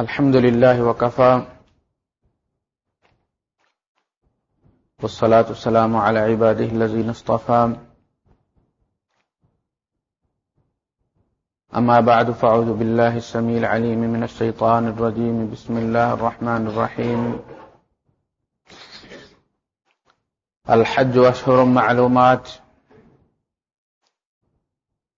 الحمد لله وكفى. والصلاة والسلام على عباده الذين اصطفى. أما بعد، فأعوذ بالله السميع العليم من الشيطان الرجيم. بسم الله الرحمن الرحيم. الحج أشهر معلومات.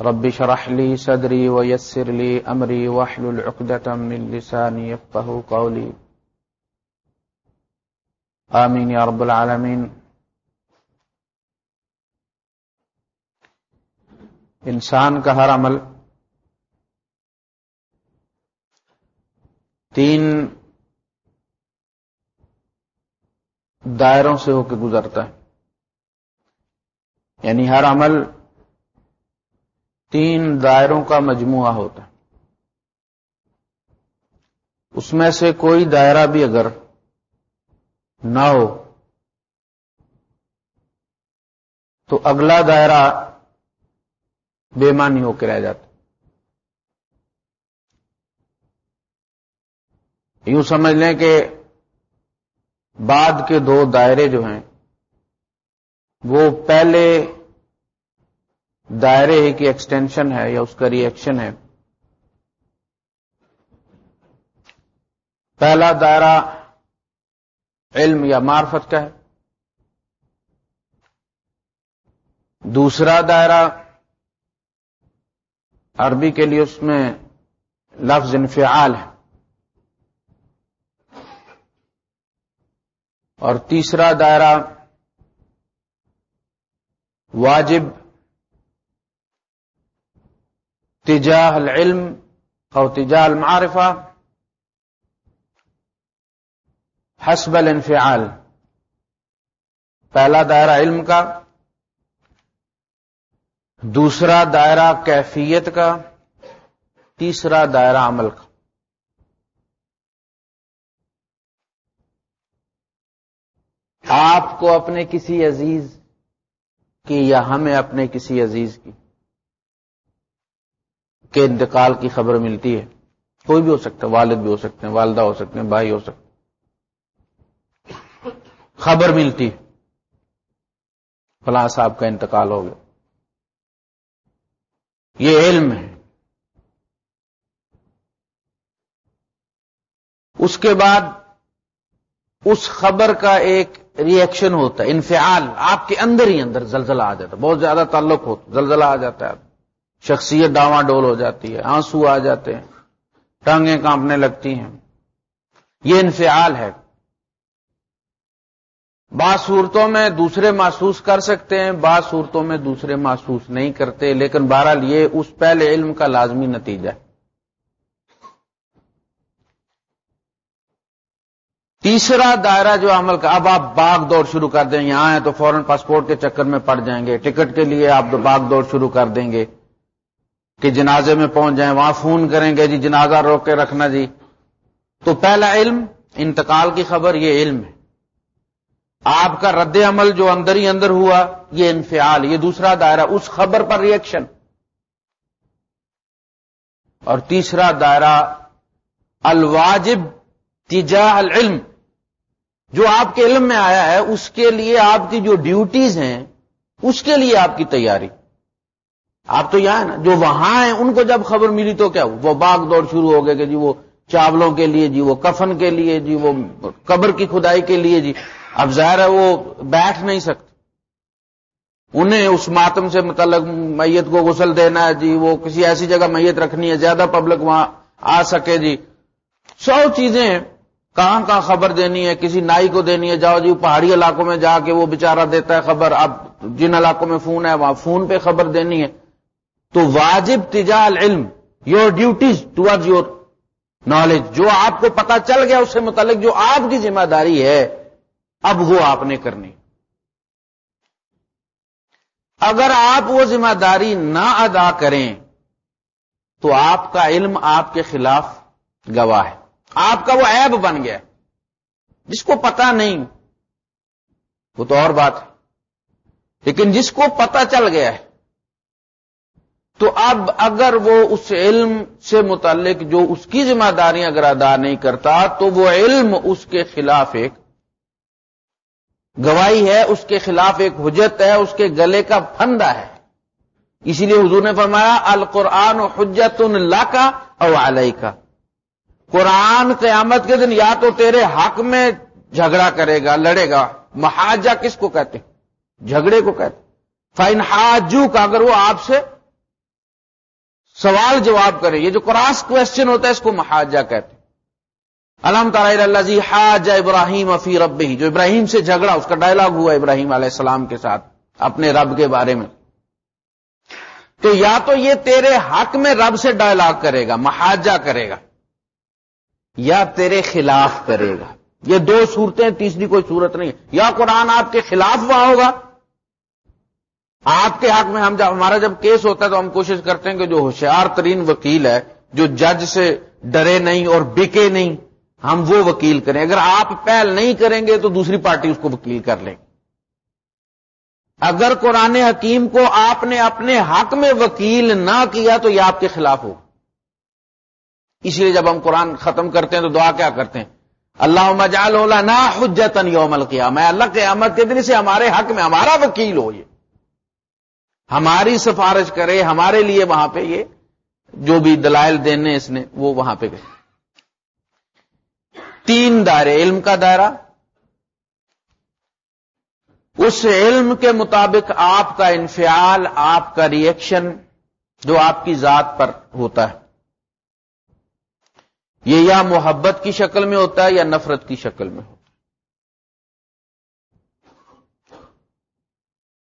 رب شرح لي صدري ويسر لي أمري واحلل عقدة من لساني يفقه قولي. آمين يا رب العالمين. انسان کا ہر عمل تین دائروں سے ہو کے گزرتا ہے۔ یعنی ہر عمل تین دائروں کا مجموعہ ہوتا ہے۔ اس میں سے کوئی دائرہ بھی اگر نہ ہو، تو اگلا دائرہ بے معنی ہو کے رہ جاتا یوں سمجھ لیں کہ بعد کے دو دائرے جو ہیں، وہ پہلے دائرے کی ایکسٹینشن ہے یا اس کا ریئیکشن ہے۔ پہلا دائرہ علم یا معرفت کا ہے۔ دوسرا دائرہ عربی کے لیے اس میں لفظ انفعال ہے۔ اور تیسرا دائرہ واجب تجاہ العلم اور تجاہ المعرفہ حسب الانفعال. پہلا دائرہ علم کا، دوسرا دائرہ کیفیت کا، تیسرا دائرہ عمل کا۔ آپ کو اپنے کسی عزیز کی یا ہمیں اپنے کسی عزیز کی کے انتقال کی خبر ملتی ہے۔ کوئی بھی ہو سکتا ہے، والد بھی ہو سکتے ہیں، والدہ ہو سکتے ہیں، بھائی ہو سکتے خبر ملتی۔ فلاں صاحب کا انتقال ہو گیا۔ یہ علم ہے۔ اس کے بعد اس خبر کا ایک ریئیکشن ہوتا ہے، انفعال۔ آپ کے اندر ہی اندر زلزلہ آ جاتا ہے۔ بہت زیادہ تعلق ہوتا زلزلہ آ جاتا ہے۔ شخصیت ڈاواں ڈول ہو جاتی ہے، آنسو آ جاتے ہیں، ٹانگیں کانپنے لگتی ہیں۔ یہ انفعال ہے۔ بعض صورتوں میں دوسرے محسوس کر سکتے ہیں، بعض صورتوں میں دوسرے محسوس نہیں کرتے، لیکن بہرحال یہ اس پہلے علم کا لازمی نتیجہ ہے۔ تیسرا دائرہ جو عمل کا، اب آپ باغ دوڑ شروع کر دیں، یہاں ہیں تو فوراً پاسپورٹ کے چکر میں پڑ جائیں گے، ٹکٹ کے لیے آپ باغ دوڑ شروع کر دیں گے۔ کہ جنازے میں پہنچ جائیں، وہاں فون کریں گے جی جنازہ روک کے رکھنا جی۔ تو پہلا علم، انتقال کی خبر، یہ علم ہے۔ آپ کا رد عمل جو اندر ہی اندر ہوا، یہ انفعال، یہ دوسرا دائرہ، اس خبر پر ریئیکشن اور تیسرا دائرہ، الواجب تجاہ العلم۔ جو آپ کے علم میں آیا ہے، اس کے لیے آپ کی جو ڈیوٹیز ہیں، اس کے لیے آپ کی تیاری۔ آپ تو یہاں نا، جو وہاں ہیں، ان کو جب خبر ملی تو کیا وہ باغ دوڑ شروع ہو گئے کہ جی وہ چاولوں کے لیے جی وہ کفن کے لیے جی وہ قبر کی کھدائی کے لیے جی۔ اب ظاہر ہے وہ بیٹھ نہیں سکتے۔ انہیں اس ماتم سے متعلق میت کو غسل دینا ہے جی وہ کسی ایسی جگہ میت رکھنی ہے، زیادہ پبلک وہاں آ سکے جی۔ سو چیزیں کہاں کہاں خبر دینی ہے؟ کسی نائی کو دینی ہے، جاؤ جی پہاڑی علاقوں میں جا کے وہ بےچارا دیتا ہے خبر۔ اب جن علاقوں میں فون ہے، وہاں فون پہ خبر دینی ہے۔ تو واجب تجال علم یور ڈیوٹیز ٹوڈ یور نالج جو آپ کو پتا چل گیا اس سے متعلق، جو آپ کی ذمہ داری ہے، اب وہ آپ نے کرنی۔ اگر آپ وہ ذمہ داری نہ ادا کریں، تو آپ کا علم آپ کے خلاف گواہ ہے۔ آپ کا وہ عیب بن گیا۔ جس کو پتا نہیں، وہ تو اور بات ہے۔ لیکن جس کو پتا چل گیا ہے تو اب اگر وہ اس علم سے متعلق جو اس کی ذمہ داریاں اگر ادا نہیں کرتا تو وہ علم اس کے خلاف ایک گواہی ہے، اس کے خلاف ایک حجت ہے، اس کے گلے کا پھندا ہے۔ اسی لیے حضور نے فرمایا، القرآن و حجت اللہ کا اور علیہ کا قرآن قیامت کے دن یا تو تیرے حق میں جھگڑا کرے گا، لڑے گا۔ محاجہ کس کو کہتے جھگڑے کو کہتے فائن حاجو کا اگر وہ آپ سے سوال جواب کرے یہ جو کراس کوشچن ہوتا ہے، اس کو محاجہ کہتے الحمد تعالی اللہ جی حاج ابراہیم افی رب ہی جو ابراہیم سے جھگڑا، اس کا ڈائلگ ہوا ابراہیم علیہ السلام کے ساتھ، اپنے رب کے بارے میں۔ تو یا تو یہ تیرے حق میں رب سے ڈائلاگ کرے گا محاجہ کرے گا، یا تیرے خلاف کرے گا۔ یہ دو صورتیں، تیسری کوئی صورت نہیں۔ یا قرآن آپ کے خلاف وہاں ہوگا آپ کے حق میں ہم جب ہمارا جب کیس ہوتا ہے تو ہم کوشش کرتے ہیں کہ جو ہوشیار ترین وکیل ہے، جو جج سے ڈرے نہیں اور بکے نہیں، ہم وہ وکیل کریں۔ اگر آپ پہل نہیں کریں گے تو دوسری پارٹی اس کو وکیل کر لیں اگر قرآن حکیم کو آپ نے اپنے حق میں وکیل نہ کیا تو یہ آپ کے خلاف ہو۔ اس لیے جب ہم قرآن ختم کرتے ہیں تو دعا کیا کرتے ہیں؟ اللہ مجال نہ حجتن یوم کیا میں اللہ کے احمد کے دن سے ہمارے حق میں ہمارا وکیل ہو یہ۔ ہماری سفارش کرے، ہمارے لیے وہاں پہ یہ جو بھی دلائل دینے اس نے، وہ وہاں پہ گئے۔ تین دائرے، علم کا دائرہ۔ اس علم کے مطابق آپ کا انفعال، آپ کا ریئیکشن جو آپ کی ذات پر ہوتا ہے۔ یہ یا محبت کی شکل میں ہوتا ہے یا نفرت کی شکل میں ہوتا ہے۔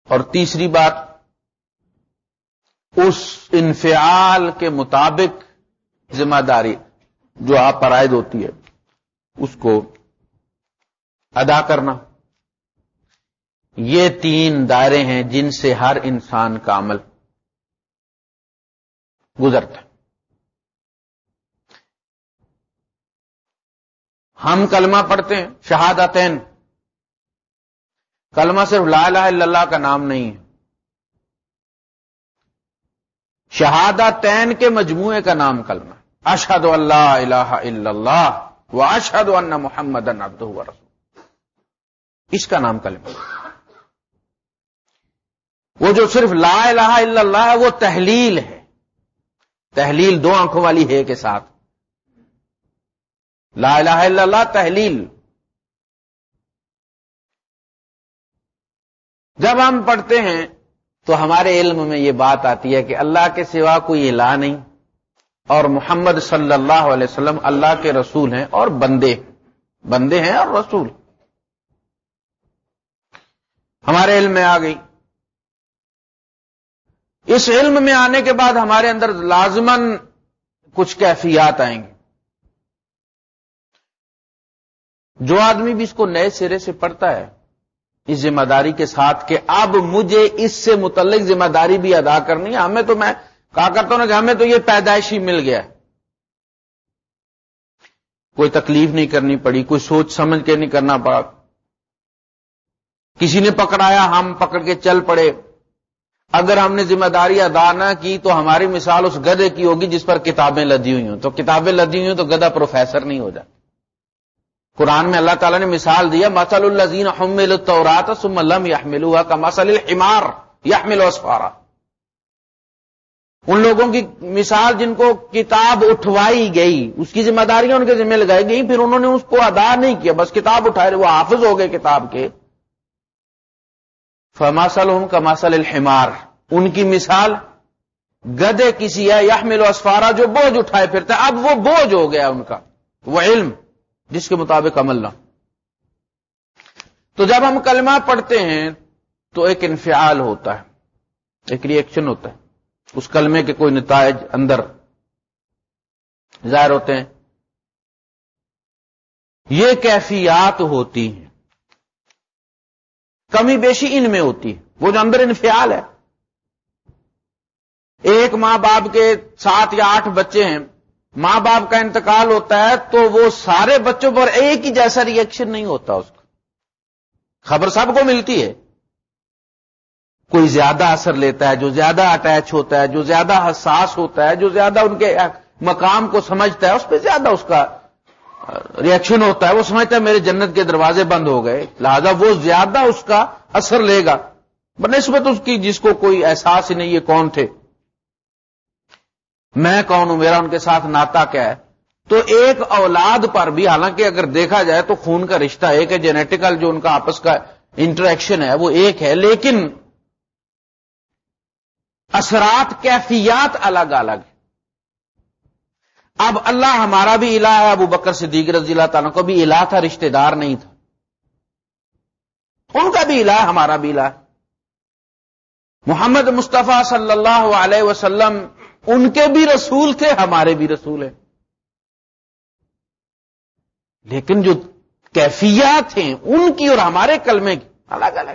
اور تیسری بات اس انفعال کے مطابق ذمہ داری جو آپ پر عائد ہوتی ہے، اس کو ادا کرنا۔ یہ تین دائرے ہیں جن سے ہر انسان کا عمل گزرتا ہم کلمہ پڑھتے ہیں، شہادتین۔ کلمہ صرف لا الہ الا اللہ کا نام نہیں ہے۔ شہادہ تین کے مجموعے کا نام کلمہ اشد اللہ الہ الا اللہ و اشد اللہ محمد رسول اس کا نام کلمہ وہ جو صرف لا الہ الا اللہ ہے، وہ تحلیل ہے۔ تحلیل دو آنکھوں والی ہے کے ساتھ۔ لا الہ الا اللہ تحلیل۔ جب ہم پڑھتے ہیں تو ہمارے علم میں یہ بات آتی ہے کہ اللہ کے سوا کوئی الہ نہیں اور محمد صلی اللہ علیہ وسلم اللہ کے رسول ہیں اور بندے بندے ہیں اور رسول۔ ہمارے علم میں آ گئی۔ اس علم میں آنے کے بعد ہمارے اندر لازمن کچھ کیفیات آئیں گی جو آدمی بھی اس کو نئے سرے سے پڑھتا ہے اس ذمہ داری کے ساتھ کہ اب مجھے اس سے متعلق ذمہ داری بھی ادا کرنی ہے۔ ہمیں تو میں کہا کرتا ہوں نا کہ ہمیں تو یہ پیدائشی مل گیا کوئی تکلیف نہیں کرنی پڑی، کوئی سوچ سمجھ کے نہیں کرنا پڑا۔ کسی نے پکڑایا، ہم پکڑ کے چل پڑے۔ اگر ہم نے ذمہ داری ادا نہ کی تو ہماری مثال اس گدے کی ہوگی جس پر کتابیں لدی ہوئی ہوں۔ تو کتابیں لدی ہوئی ہوں تو گدا پروفیسر نہیں ہو جاتا۔ قرآن میں اللہ تعالیٰ نے مثال دیا مسل الزین حمل التورات ثم لم يحملوها کا مسل الحمار يحمل اسفارا ان لوگوں کی مثال جن کو کتاب اٹھوائی گئی، اس کی ذمہ داریاں ان کے ذمہ لگائی گئی پھر انہوں نے اس کو ادا نہیں کیا، بس کتاب اٹھائے، وہ حافظ ہو گئے کتاب کے۔ فماسل ہوں کا مسل الحمار۔ ان کی مثال، گدے کسی ہے یحمل اسفارا جو بوجھ اٹھائے پھرتا اب وہ بوجھ ہو گیا ان کا، وہ علم۔ جس کے مطابق عمل نہ تو جب ہم کلمہ پڑھتے ہیں تو ایک انفعال ہوتا ہے، ایک ریئیکشن ہوتا ہے۔ اس کلمے کے کوئی نتائج اندر ظاہر ہوتے ہیں۔ یہ کیفیات ہوتی ہیں۔ کمی بیشی ان میں ہوتی ہے۔ وہ جو اندر انفیال ہے۔ ایک ماں باپ کے سات یا آٹھ بچے ہیں ماں باپ کا انتقال ہوتا ہے تو وہ سارے بچوں پر ایک ہی جیسا ریئیکشن نہیں ہوتا اس کا۔ خبر سب کو ملتی ہے۔ کوئی زیادہ اثر لیتا ہے، جو زیادہ اٹیچ ہوتا ہے، جو زیادہ حساس ہوتا ہے، جو زیادہ ان کے مقام کو سمجھتا ہے، اس پہ زیادہ اس کا ریئیکشن ہوتا ہے۔ وہ سمجھتا ہے، میرے جنت کے دروازے بند ہو گئے۔ لہذا وہ زیادہ اس کا اثر لے گا۔ بنسبت اس کی جس کو کوئی احساس ہی نہیں یہ کون تھے؟ میں کون ہوں؟ میرا ان کے ساتھ ناتا کیا ہے؟ تو ایک اولاد پر بھی حالانکہ اگر دیکھا جائے تو خون کا رشتہ ایک ہے جینیٹیکل جو ان کا آپس کا انٹریکشن ہے وہ ایک ہے، لیکن اثرات، کیفیات الگ الگ اب اللہ ہمارا بھی الہ ہے، ابو بکر سے دیگر رضی اللہ تعالیٰ کو بھی الہ تھا، رشتہ دار نہیں تھا۔ ان کا بھی الہ ہمارا بھی الہ محمد مصطفیٰ صلی اللہ علیہ وسلم ان کے بھی رسول تھے، ہمارے بھی رسول ہیں۔ لیکن جو کیفیات ہیں، ان کی اور ہمارے کلمے کی، الگ الگ۔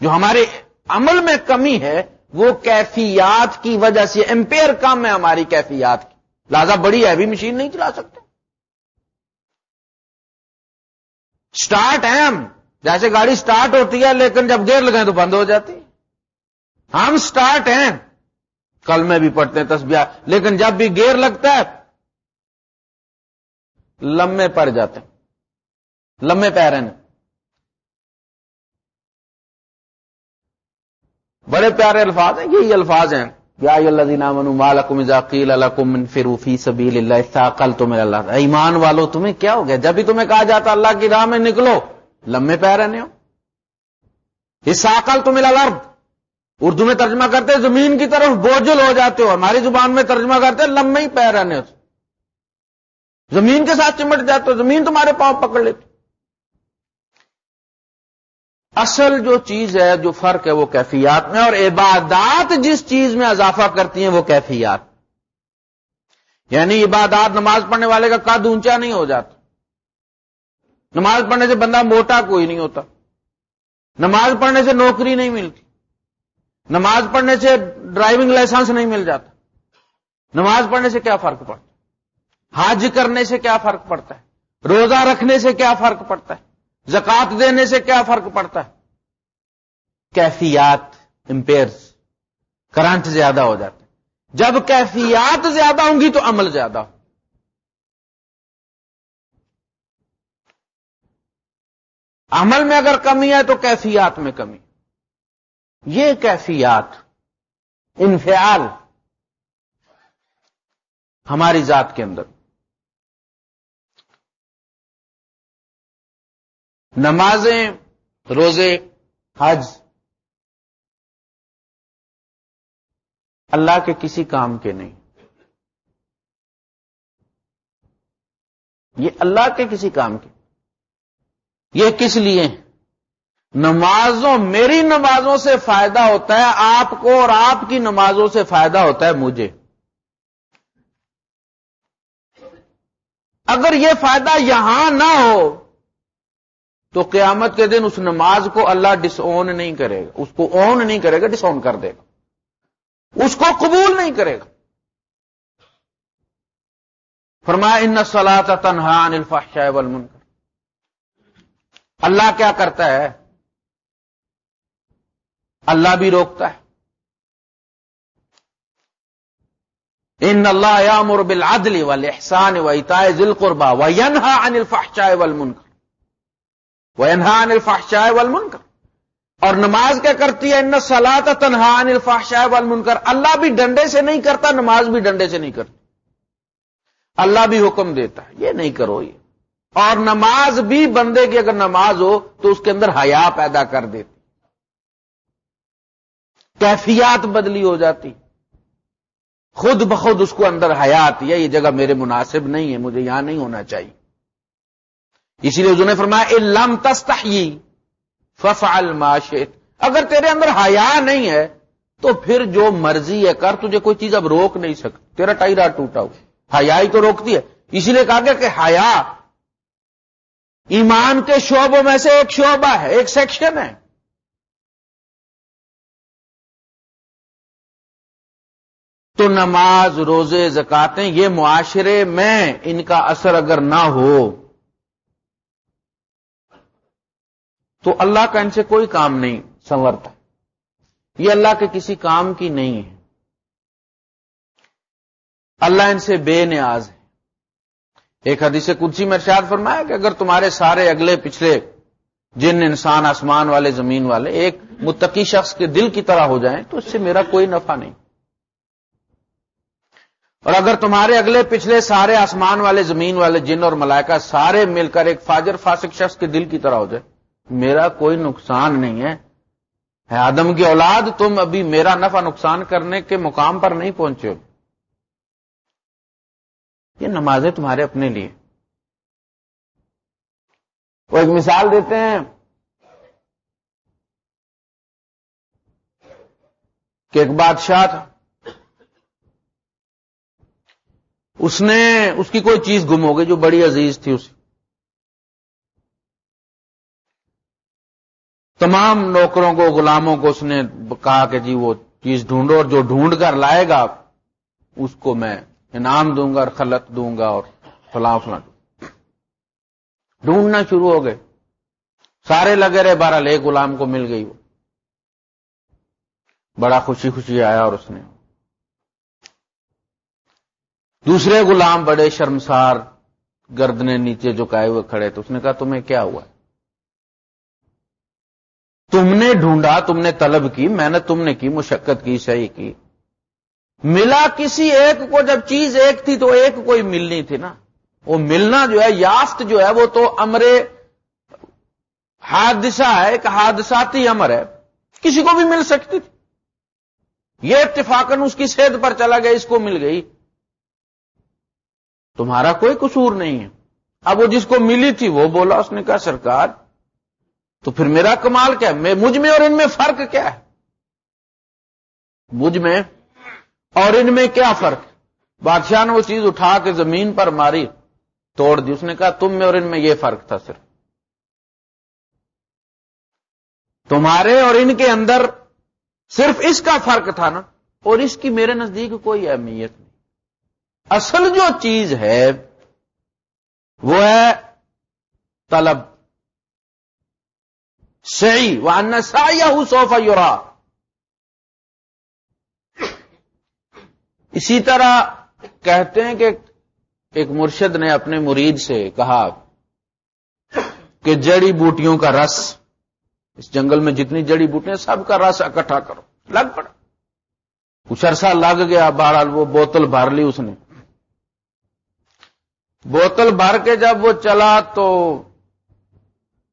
جو ہمارے عمل میں کمی ہے، وہ کیفیات کی وجہ سے امپیئر کم ہے ہماری کیفیات کی۔ لہذا بڑی ہیوی مشین نہیں چلا سکتے۔ سٹارٹ ہے ہم۔ جیسے گاڑی سٹارٹ ہوتی ہے، لیکن جب گیئر لگائیں تو بند ہو جاتی۔ ہم سٹارٹ ہیں۔ کل میں بھی پڑھتے ہیں تصبیہ لیکن جب بھی گیئر لگتا ہے لمے پڑ جاتے ہیں لمے پیرن بڑے پیارے الفاظ ہیں، یہی الفاظ ہیں۔ یا فروفی سبیل اللہ کل اللہ ایمان والو، تمہیں کیا ہو گیا؟ جب بھی تمہیں کہا جاتا اللہ کی راہ میں نکلو لمے پیر رہنے ہو۔ ساکل تمہیں الرب اردو میں ترجمہ کرتے زمین کی طرف بوجھل ہو جاتے ہو، ہماری زبان میں ترجمہ کرتے لمبے ہی پیر رہنے ہو۔ زمین کے ساتھ چمٹ جاتے ہو، زمین تمہارے پاؤں پکڑ لیتی۔ اصل جو چیز ہے، جو فرق ہے، وہ کیفیات میں، اور عبادات جس چیز میں اضافہ کرتی ہیں، وہ کیفیات۔ یعنی عبادات نماز پڑھنے والے کا قد اونچا نہیں ہو جاتا۔ نماز پڑھنے سے بندہ موٹا کوئی نہیں ہوتا۔ نماز پڑھنے سے نوکری نہیں ملتی۔ نماز پڑھنے سے ڈرائیونگ لائسنس نہیں مل جاتا۔ نماز پڑھنے سے کیا فرق پڑتا حج کرنے سے کیا فرق پڑتا ہے؟ روزہ رکھنے سے کیا فرق پڑتا ہے؟ زکات دینے سے کیا فرق پڑتا ہے؟ کیفیات امپیئرس کرنٹ زیادہ ہو جاتے ہیں۔ جب کیفیات زیادہ ہوں گی تو عمل زیادہ ہو۔ عمل میں اگر کمی ہے تو کیفیات میں کمی۔ یہ کیفیات، انفعال ہماری ذات کے اندر۔ نمازیں، روزے، حج، اللہ کے کسی کام کے نہیں۔ یہ اللہ کے کسی کام کے۔ یہ کس لیے نمازوں، میری نمازوں سے فائدہ ہوتا ہے، آپ کو اور آپ کی نمازوں سے فائدہ ہوتا ہے مجھے۔ اگر یہ فائدہ یہاں نہ ہو، تو قیامت کے دن اس نماز کو اللہ ڈس اون نہیں کرے گا، اس کو اون نہیں کرے گا ڈس اون کر دے گا۔ اس کو قبول نہیں کرے گا۔ فرمایا، ان سلا تنہا الفاح والمنکر۔ اللہ کیا کرتا ہے؟ اللہ بھی روکتا ہے۔ ان اللہ یامر بالعدل والاحسان واحسان ذی القربى وینہا عن الفحشاء والمنکر۔ وینہا عن الفحشاء والمنکر۔ اور نماز کیا کرتی ہے؟ ان سلاۃ تنہا عن الفحشاء والمنکر۔ اللہ بھی ڈنڈے سے نہیں کرتا، نماز بھی ڈنڈے سے نہیں کرتی اللہ بھی حکم دیتا ہے، یہ نہیں کرو یہ۔ اور نماز بھی بندے کی اگر نماز ہو تو اس کے اندر حیا پیدا کر دیتی کیفیات بدلی ہو جاتی۔ خود بخود اس کو اندر حیات یا یہ جگہ میرے مناسب نہیں ہے، مجھے یہاں نہیں ہونا چاہیے۔ اسی لیے نے فرمایا لم تستحیی ففعل ما اگر تیرے اندر حیا نہیں ہے، تو پھر جو مرضی ہے کر، تجھے کوئی چیز اب روک نہیں سکتی۔ تیرا ٹائرا ٹوٹا ہو حیا ہی تو روکتی ہے۔ اسی لیے کہا گیا کہ حیا، ایمان کے شعبوں میں سے ایک شعبہ ہے، ایک سیکشن ہے۔ تو نماز، روزے، زکاتیں، یہ معاشرے میں ان کا اثر اگر نہ ہو، تو اللہ کا ان سے کوئی کام نہیں، سنورتا۔ یہ اللہ کے کسی کام کی نہیں ہے۔ اللہ ان سے بے نیاز ہے۔ ایک حدیث کچی میں ارشاد فرمایا کہ اگر تمہارے سارے اگلے پچھلے جن انسان آسمان والے، زمین والے، ایک متقی شخص کے دل کی طرح ہو جائیں، تو اس سے میرا کوئی نفع نہیں۔ اور اگر تمہارے اگلے پچھلے سارے آسمان والے، زمین والے، جن اور ملائکہ سارے مل کر ایک فاجر، فاسق شخص کے دل کی طرح ہو جائے، میرا کوئی نقصان نہیں ہے۔ آدم کی اولاد، تم ابھی میرا نفع نقصان کرنے کے مقام پر نہیں پہنچے ہو۔ یہ نمازیں تمہارے اپنے لیے۔ وہ ایک مثال دیتے ہیں کہ ایک بادشاہ تھا۔ اس نے اس کی کوئی چیز گم ہو گئی جو بڑی عزیز تھی اسے۔ تمام نوکروں کو، غلاموں کو اس نے کہا کہ جی وہ چیز ڈھونڈو اور جو ڈھونڈ کر لائے گا، اس کو میں انعام دوں گا اور خلط دوں گا اور فلاں فلاں۔ ڈھونڈنا شروع ہو گئے۔ سارے لگے رہے بارہ لے غلام کو مل گئی وہ۔ بڑا خوشی خوشی آیا اور اس نے۔ دوسرے غلام بڑے شرمسار گردنے نیچے جھکائے ہوئے کھڑے تو اس نے کہا، تمہیں کیا ہوا؟ تم نے ڈھونڈا، تم نے طلب کی محنت تم نے کی، مشقت کی صحیح کی۔ ملا کسی ایک کو، جب چیز ایک تھی تو ایک کوئی ملنی تھی نا۔ وہ ملنا جو ہے، یافت جو ہے، وہ تو امر حادثہ ہے، ایک حادثاتی امر ہے۔ کسی کو بھی مل سکتی تھی۔ یہ اتفاقن اس کی صحت پر چلا گیا، اس کو مل گئی۔ تمہارا کوئی قصور نہیں ہے۔ اب وہ جس کو ملی تھی وہ بولا، اس نے کہا، سرکار، تو پھر میرا کمال کیا ہے؟ مجھ میں اور ان میں فرق کیا ہے؟ مجھ میں اور ان میں کیا فرق؟ بادشاہ نے وہ چیز اٹھا کے زمین پر ماری، توڑ دی۔ اس نے کہا، تم میں اور ان میں یہ فرق تھا صرف۔ تمہارے اور ان کے اندر صرف اس کا فرق تھا نا، اور اس کی میرے نزدیک کوئی اہمیت نہیں۔ اصل جو چیز ہے، وہ ہے طلب۔ صحیح وہ ان سا یا سوفا یورا اسی طرح کہتے ہیں کہ ایک مرشد نے اپنے مرید سے کہا کہ جڑی بوٹیوں کا رس، اس جنگل میں جتنی جڑی بوٹیاں سب کا رس اکٹھا کرو۔ لگ پڑا۔ کچھ عرصہ لگ گیا، بہرحال وہ بوتل بھر لی اس نے۔ بوتل بھر کے جب وہ چلا تو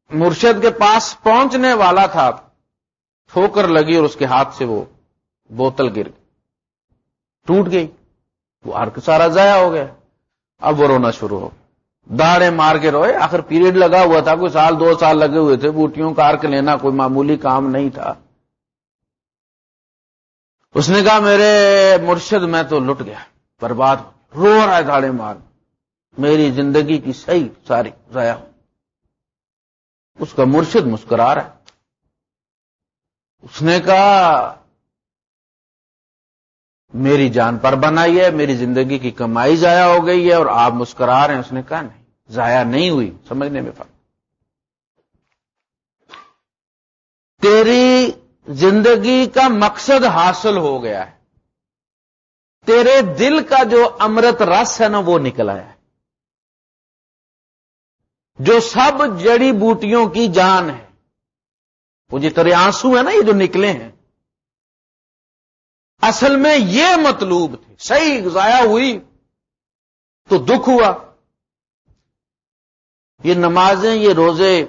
مرشد کے پاس پہنچنے والا تھا۔ ٹھوکر لگی اور اس کے ہاتھ سے وہ بوتل گر گئی۔ ٹوٹ گئی۔ وہ ارک سارا ضائع ہو گیا۔ اب وہ رونا شروع ہو۔ داڑے مار کے روئے۔ آخر پیریڈ لگا ہوا تھا۔ کوئی سال، دو سال لگے ہوئے تھے۔ بوٹیوں کا ارک لینا کوئی معمولی کام نہیں تھا۔ اس نے کہا، میرے مرشد، میں تو لٹ گیا۔ برباد رو رہا ہے داڑے مار۔ میری زندگی کی صحیح ساری ضائع ہو اس کا مرشد مسکرا رہا ہے۔ اس نے کہا، میری جان پر بنائی ہے، میری زندگی کی کمائی ضائع ہو گئی ہے اور آپ مسکرا رہے ہیں۔ اس نے کہا، نہیں، ضائع نہیں ہوئی، سمجھنے میں فرق۔ تیری زندگی کا مقصد حاصل ہو گیا ہے۔ تیرے دل کا جو امرت رس ہے نا، وہ نکل آیا ہے۔ جو سب جڑی بوٹیوں کی جان ہے۔ وہ جتنے آنسو ہے نا، یہ جو نکلے ہیں۔ اصل میں یہ مطلوب تھے۔ صحیح ضائع ہوئی تو دکھ ہوا۔ یہ نمازیں، یہ روزے،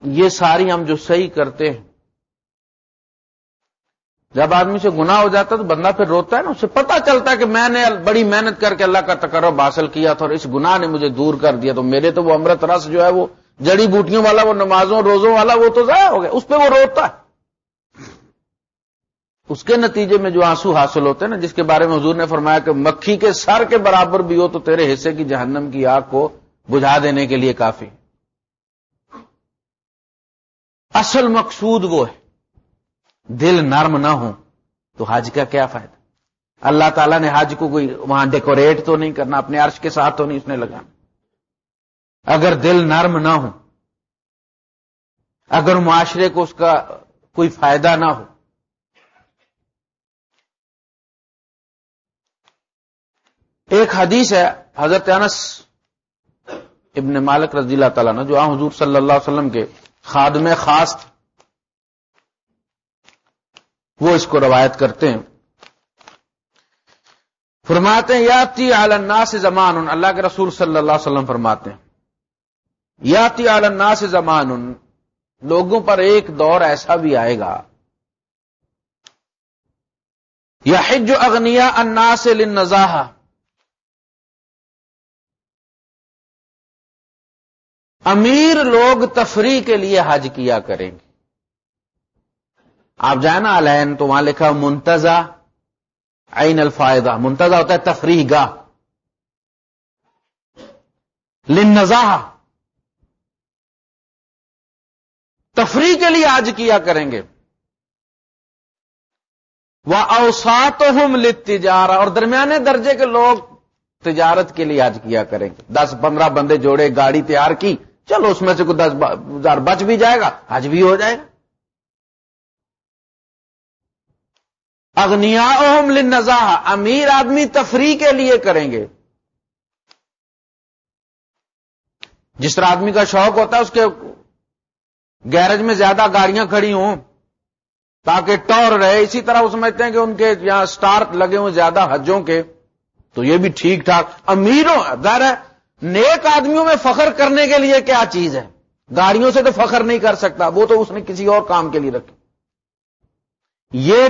یہ ساری ہم جو صحیح کرتے ہیں۔ جب آدمی سے گناہ ہو جاتا ہے تو بندہ پھر روتا ہے نا اسے پتا چلتا ہے کہ میں نے بڑی محنت کر کے اللہ کا تقرب حاصل کیا تھا اور اس گناہ نے مجھے دور کر دیا۔ تو میرے تو وہ امرت رس جو ہے وہ جڑی بوٹیوں والا، وہ نمازوں روزوں والا، وہ تو ضائع ہو گیا۔ اس پہ وہ روتا ہے۔ اس کے نتیجے میں جو آنسو حاصل ہوتے ہیں نا، جس کے بارے میں حضور نے فرمایا کہ مکھی کے سر کے برابر بھی ہو تو تیرے حصے کی جہنم کی آگ کو بجھا دینے کے لیے کافی۔ اصل مقصود وہ ہے۔ دل نرم نہ ہو تو حج کا کیا فائدہ؟ اللہ تعالیٰ نے حج کو کوئی وہاں ڈیکوریٹ تو نہیں کرنا، اپنے عرش کے ساتھ تو نہیں اس نے لگانا۔ اگر دل نرم نہ ہو اگر معاشرے کو اس کا کوئی فائدہ نہ ہو، ایک حدیث ہے، حضرت انس ابن مالک رضی اللہ تعالیٰ نے جو حضور صلی اللہ علیہ وسلم کے خادم خاص تھے وہ اس کو روایت کرتے ہیں۔ فرماتے ہیں، یاتی عالنا سے زمان اللہ کے رسول صلی اللہ علیہ وسلم فرماتے ہیں۔ یاتی عالنا سے زمان لوگوں پر ایک دور ایسا بھی آئے گا۔ یا حج اغنیا انا سے لنزاہ امیر لوگ تفریح کے لیے حج کیا کریں گے۔ آپ جائیں نا الین تو وہاں لکھا منتظا عین الفائدہ منتظا ہوتا ہے تفریح گاہ۔ لنزاہ تفریح کے لیے آج کیا کریں گے؟ وہ اوسات ہم اور درمیانے درجے کے لوگ تجارت کے لیے آج کیا کریں گے؟ دس پندرہ بندے جوڑے، گاڑی تیار کی، چلو اس میں سے کوئی دس ہزار بچ بھی جائے گا حج بھی ہو جائے گا۔ اگنیا اہم لنزا امیر آدمی تفریح کے لیے کریں گے۔ جس طرح آدمی کا شوق ہوتا ہے، اس کے گیرج میں زیادہ گاڑیاں کھڑی ہوں، تاکہ ٹور رہے۔ اسی طرح وہ سمجھتے ہیں کہ ان کے یہاں سٹار لگے ہوں زیادہ حجوں کے، تو یہ بھی ٹھیک ٹھاک۔ امیروں، ظاہر ہے، نیک آدمیوں میں فخر کرنے کے لیے کیا چیز ہے؟ گاڑیوں سے تو فخر نہیں کر سکتا، وہ تو اس نے کسی اور کام کے لیے رکھے یہ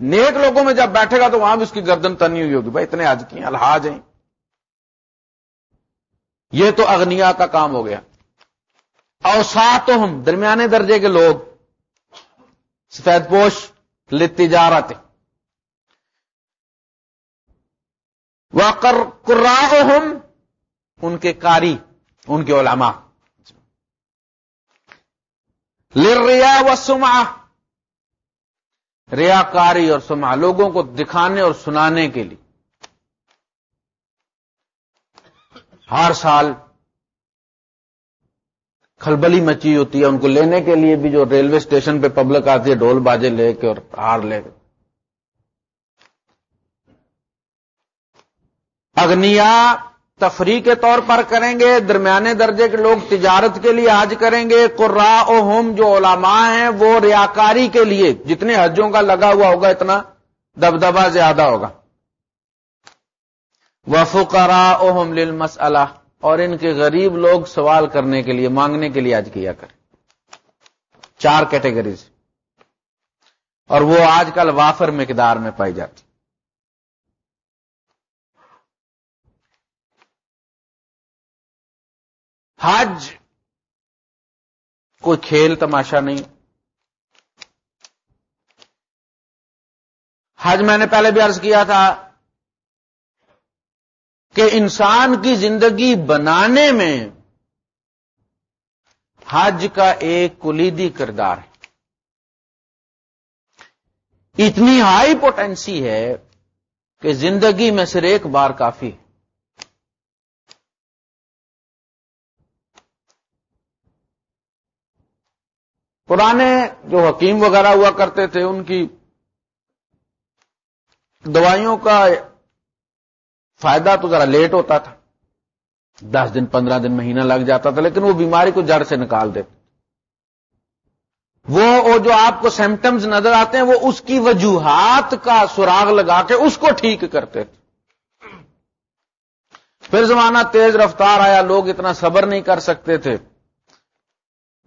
نیک لوگوں میں جب بیٹھے گا تو وہاں بھی اس کی گردن تنی ہوئی ہوگی، بھائی اتنے آج کی الحاظ ہیں۔ یہ تو اگنیا کا کام ہو گیا۔ اوسات ہم درمیانے درجے کے لوگ۔ سفید پوش لتجارت وقر ہم ان کے کاری ان کے علماء۔ لریا و سما ریا کاری اور سما لوگوں کو دکھانے اور سنانے کے لیے۔ ہر سال کھلبلی مچی ہوتی ہے، ان کو لینے کے لیے بھی جو ریلوے اسٹیشن پہ پبلک آتی ہے، ڈھول باجے لے کے اور ہار لے کے۔ اگنیا تفریح کے طور پر کریں گے، درمیانے درجے کے لوگ تجارت کے لیے حج کریں گے قرا ہوم جو علماء ہیں وہ ریاکاری کے لیے، جتنے حجوں کا لگا ہوا ہوگا اتنا دبدبا زیادہ ہوگا۔ وفقرا اوہم للمسئلہ اور ان کے غریب لوگ سوال کرنے کے لیے، مانگنے کے لیے آج کیا کریں۔ چار کیٹیگریز اور وہ آج کل وافر مقدار میں پائی جاتی۔ حج کوئی کھیل تماشا نہیں۔ حج میں نے پہلے بھی عرض کیا تھا کہ انسان کی زندگی بنانے میں حج کا ایک کلیدی کردار ہے۔ اتنی ہائی پوٹینسی ہے کہ زندگی میں صرف ایک بار کافی ہے۔ پرانے جو حکیم وغیرہ ہوا کرتے تھے، ان کی دوائیوں کا فائدہ تو ذرا لیٹ ہوتا تھا۔ دس دن، پندرہ دن، مہینہ لگ جاتا تھا، لیکن وہ بیماری کو جڑ سے نکال دیتے۔ وہ جو آپ کو سمٹمز نظر آتے ہیں، وہ اس کی وجوہات کا سراغ لگا کے اس کو ٹھیک کرتے تھے۔ پھر زمانہ تیز رفتار آیا، لوگ اتنا صبر نہیں کر سکتے تھے۔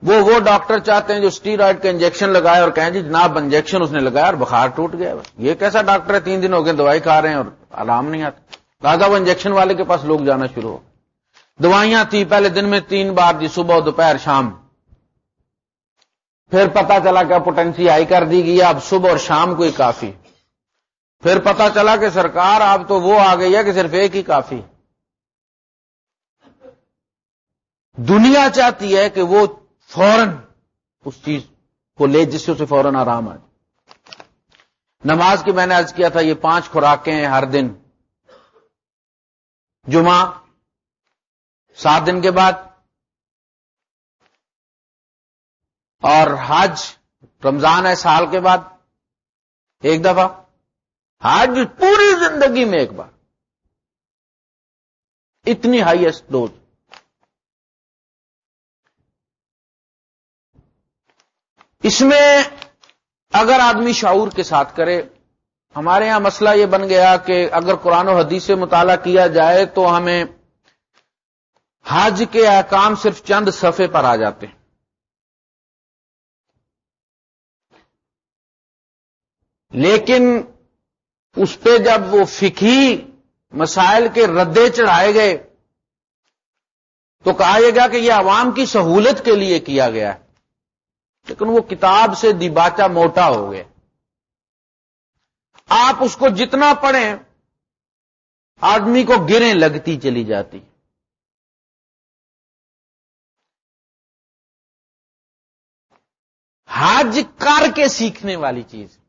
وہ وہ ڈاکٹر چاہتے ہیں جو اسٹیرائڈ کا انجیکشن لگائے اور کہیں جی جناب انجیکشن اس نے لگایا اور بخار ٹوٹ گیا یہ کیسا ڈاکٹر ہے؟ تین دن ہو گئے دوائی کھا رہے ہیں اور آرام نہیں آتا۔ دادا وہ انجیکشن والے کے پاس لوگ جانا شروع ہو دوائیاں تھی پہلے دن میں تین بار جی صبح دوپہر شام۔ پھر پتا چلا کہ پوٹینسی ہائی کر دی گئی اب صبح اور شام کو ہی کافی۔ پھر پتا چلا کہ سرکار اب تو وہ آ گئی ہے کہ صرف ایک ہی کافی۔ دنیا چاہتی ہے کہ وہ فوراً اس چیز کو لے، جس سے اسے فوراً آرام آ نماز کی میں نے آج کیا تھا، یہ پانچ خوراکیں ہیں ہر دن۔ جمعہ، سات دن کے بعد، اور حج، رمضان ہے سال کے بعد، ایک دفعہ۔ حج پوری زندگی میں ایک بار۔ اتنی ہائیسٹ ڈوز اس میں اگر آدمی شعور کے ساتھ کرے، ہمارے یہاں مسئلہ یہ بن گیا کہ اگر قرآن و حدیث سے مطالعہ کیا جائے تو ہمیں حج کے احکام صرف چند صفحے پر آ جاتے ہیں۔ لیکن اس پہ جب وہ فکی مسائل کے ردے چڑھائے گئے تو کہا یہ گیا کہ یہ عوام کی سہولت کے لیے کیا گیا ہے۔ لیکن وہ کتاب سے دیباچہ موٹا ہو گیا۔ آپ اس کو جتنا پڑھیں، آدمی کو گریں لگتی چلی جاتی۔ حج کر کے سیکھنے والی چیز۔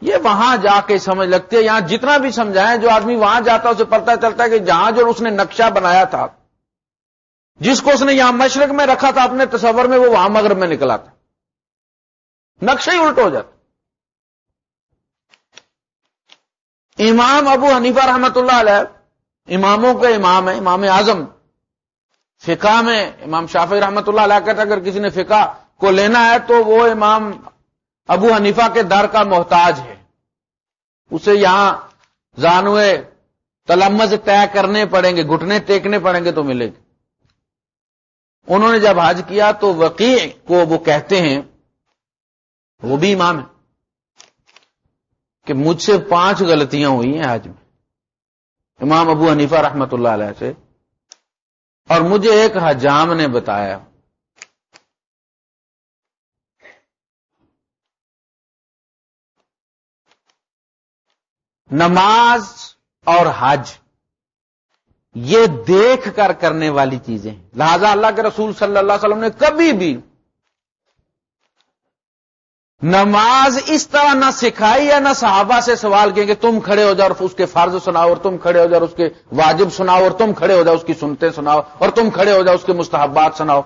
یہ وہاں جا کے سمجھ لگتی ہے، یہاں جتنا بھی سمجھائیں، جو آدمی وہاں جاتا ہے، اسے پتہ چلتا ہے کہ جہاں جو اس نے نقشہ بنایا تھا جس کو اس نے یہاں مشرق میں رکھا تھا اپنے تصور میں، وہ وہاں مغرب میں نکلا تھا۔ نقشہ ہی الٹ ہو جاتا۔ امام ابو حنیفہ رحمت اللہ علیہ اماموں کے امام ہے، امام اعظم۔ فقہ میں امام شافی رحمت اللہ علیہ کہتا اگر کسی نے فقہ کو لینا ہے تو وہ امام ابو حنیفہ کے در کا محتاج ہے۔ اسے یہاں زانوے تلمز طے کرنے پڑیں گے، گھٹنے ٹیکنے پڑیں گے تو ملے گی۔ انہوں نے جب حج کیا تو وقیع کو وہ کہتے ہیں، وہ بھی امام ہے کہ مجھ سے پانچ غلطیاں ہوئی ہیں حج میں۔ امام ابو حنیفہ رحمت اللہ علیہ سے، اور مجھے ایک حجام نے بتایا۔ نماز اور حج۔ یہ دیکھ کر کرنے والی چیزیں لہذا اللہ کے رسول صلی اللہ علیہ وسلم نے کبھی بھی نماز اس طرح نہ سکھائی یا نہ صحابہ سے سوال کیے کہ تم کھڑے ہو جاؤ اور اس کے فرض سناؤ اور تم کھڑے ہو جاؤ اور اس کے واجب سناؤ اور تم کھڑے ہو جاؤ اس کی سنتے سناؤ اور تم کھڑے ہو جاؤ اس کے مستحبات سناؤ۔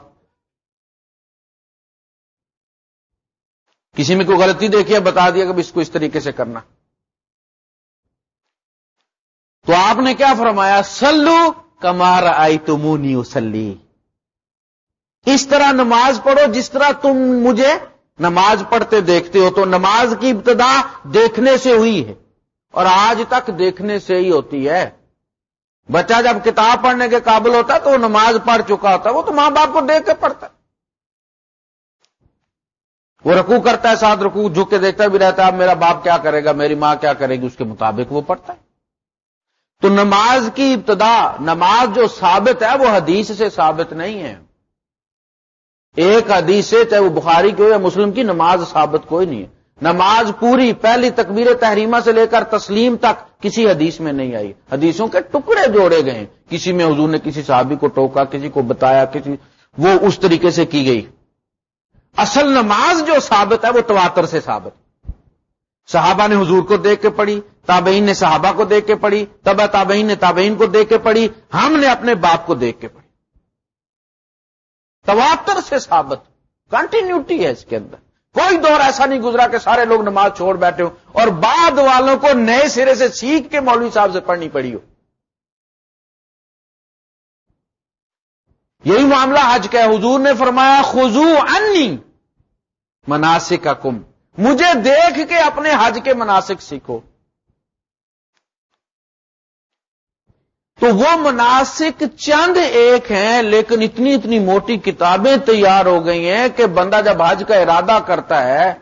کسی میں کوئی غلطی دیکھی ہے؟ بتا دیا کہ اس کو اس طریقے سے کرنا۔ تو آپ نے کیا فرمایا؟ سلو کمار آئی تمونی اسلی اس طرح نماز پڑھو جس طرح تم مجھے نماز پڑھتے دیکھتے ہو، تو نماز کی ابتدا دیکھنے سے ہوئی ہے اور آج تک دیکھنے سے ہی ہوتی ہے۔ بچہ جب کتاب پڑھنے کے قابل ہوتا ہے تو وہ نماز پڑھ چکا ہوتا ہے وہ تو ماں باپ کو دیکھ کے پڑھتا۔ ہے وہ رکو کرتا ہے، ساتھ رکو جھک کے دیکھتا بھی رہتا ہے میرا باپ کیا کرے گا، میری ماں کیا کرے گی؟ اس کے مطابق وہ پڑھتا ہے۔ تو نماز کی ابتدا، نماز جو ثابت ہے وہ حدیث سے ثابت نہیں ہے۔ ایک حدیث سے چاہے وہ بخاری کی ہو یا مسلم کی، نماز ثابت کوئی نہیں ہے۔ نماز پوری، پہلی تکبیر تحریمہ سے لے کر تسلیم تک کسی حدیث میں نہیں آئی۔ حدیثوں کے ٹکڑے جوڑے گئے کسی میں حضور نے کسی صحابی کو ٹوکا، کسی کو بتایا، کسی وہ اس طریقے سے کی گئی۔ اصل نماز جو ثابت ہے وہ تواتر سے ثابت۔ صحابہ نے حضور کو دیکھ کے پڑھی۔ تابعین نے صحابہ کو دیکھ کے پڑھی تبا تابعین نے تابعین کو دیکھ کے پڑھی، ہم نے اپنے باپ کو دیکھ کے پڑھی۔ تواتر سے ثابت کنٹینیوٹی ہے اس کے اندر۔ کوئی دور ایسا نہیں گزرا کہ سارے لوگ نماز چھوڑ بیٹھے ہو اور بعد والوں کو نئے سرے سے سیکھ کے مولوی صاحب سے پڑھنی پڑی ہو۔ یہی معاملہ حج کا حضور نے فرمایا خزو انی مناسک کا کم مجھے دیکھ کے اپنے حج کے مناسک سیکھو۔ تو وہ مناسک چند ایک ہیں، لیکن اتنی اتنی موٹی کتابیں تیار ہو گئی ہیں کہ بندہ جب حج کا ارادہ کرتا ہے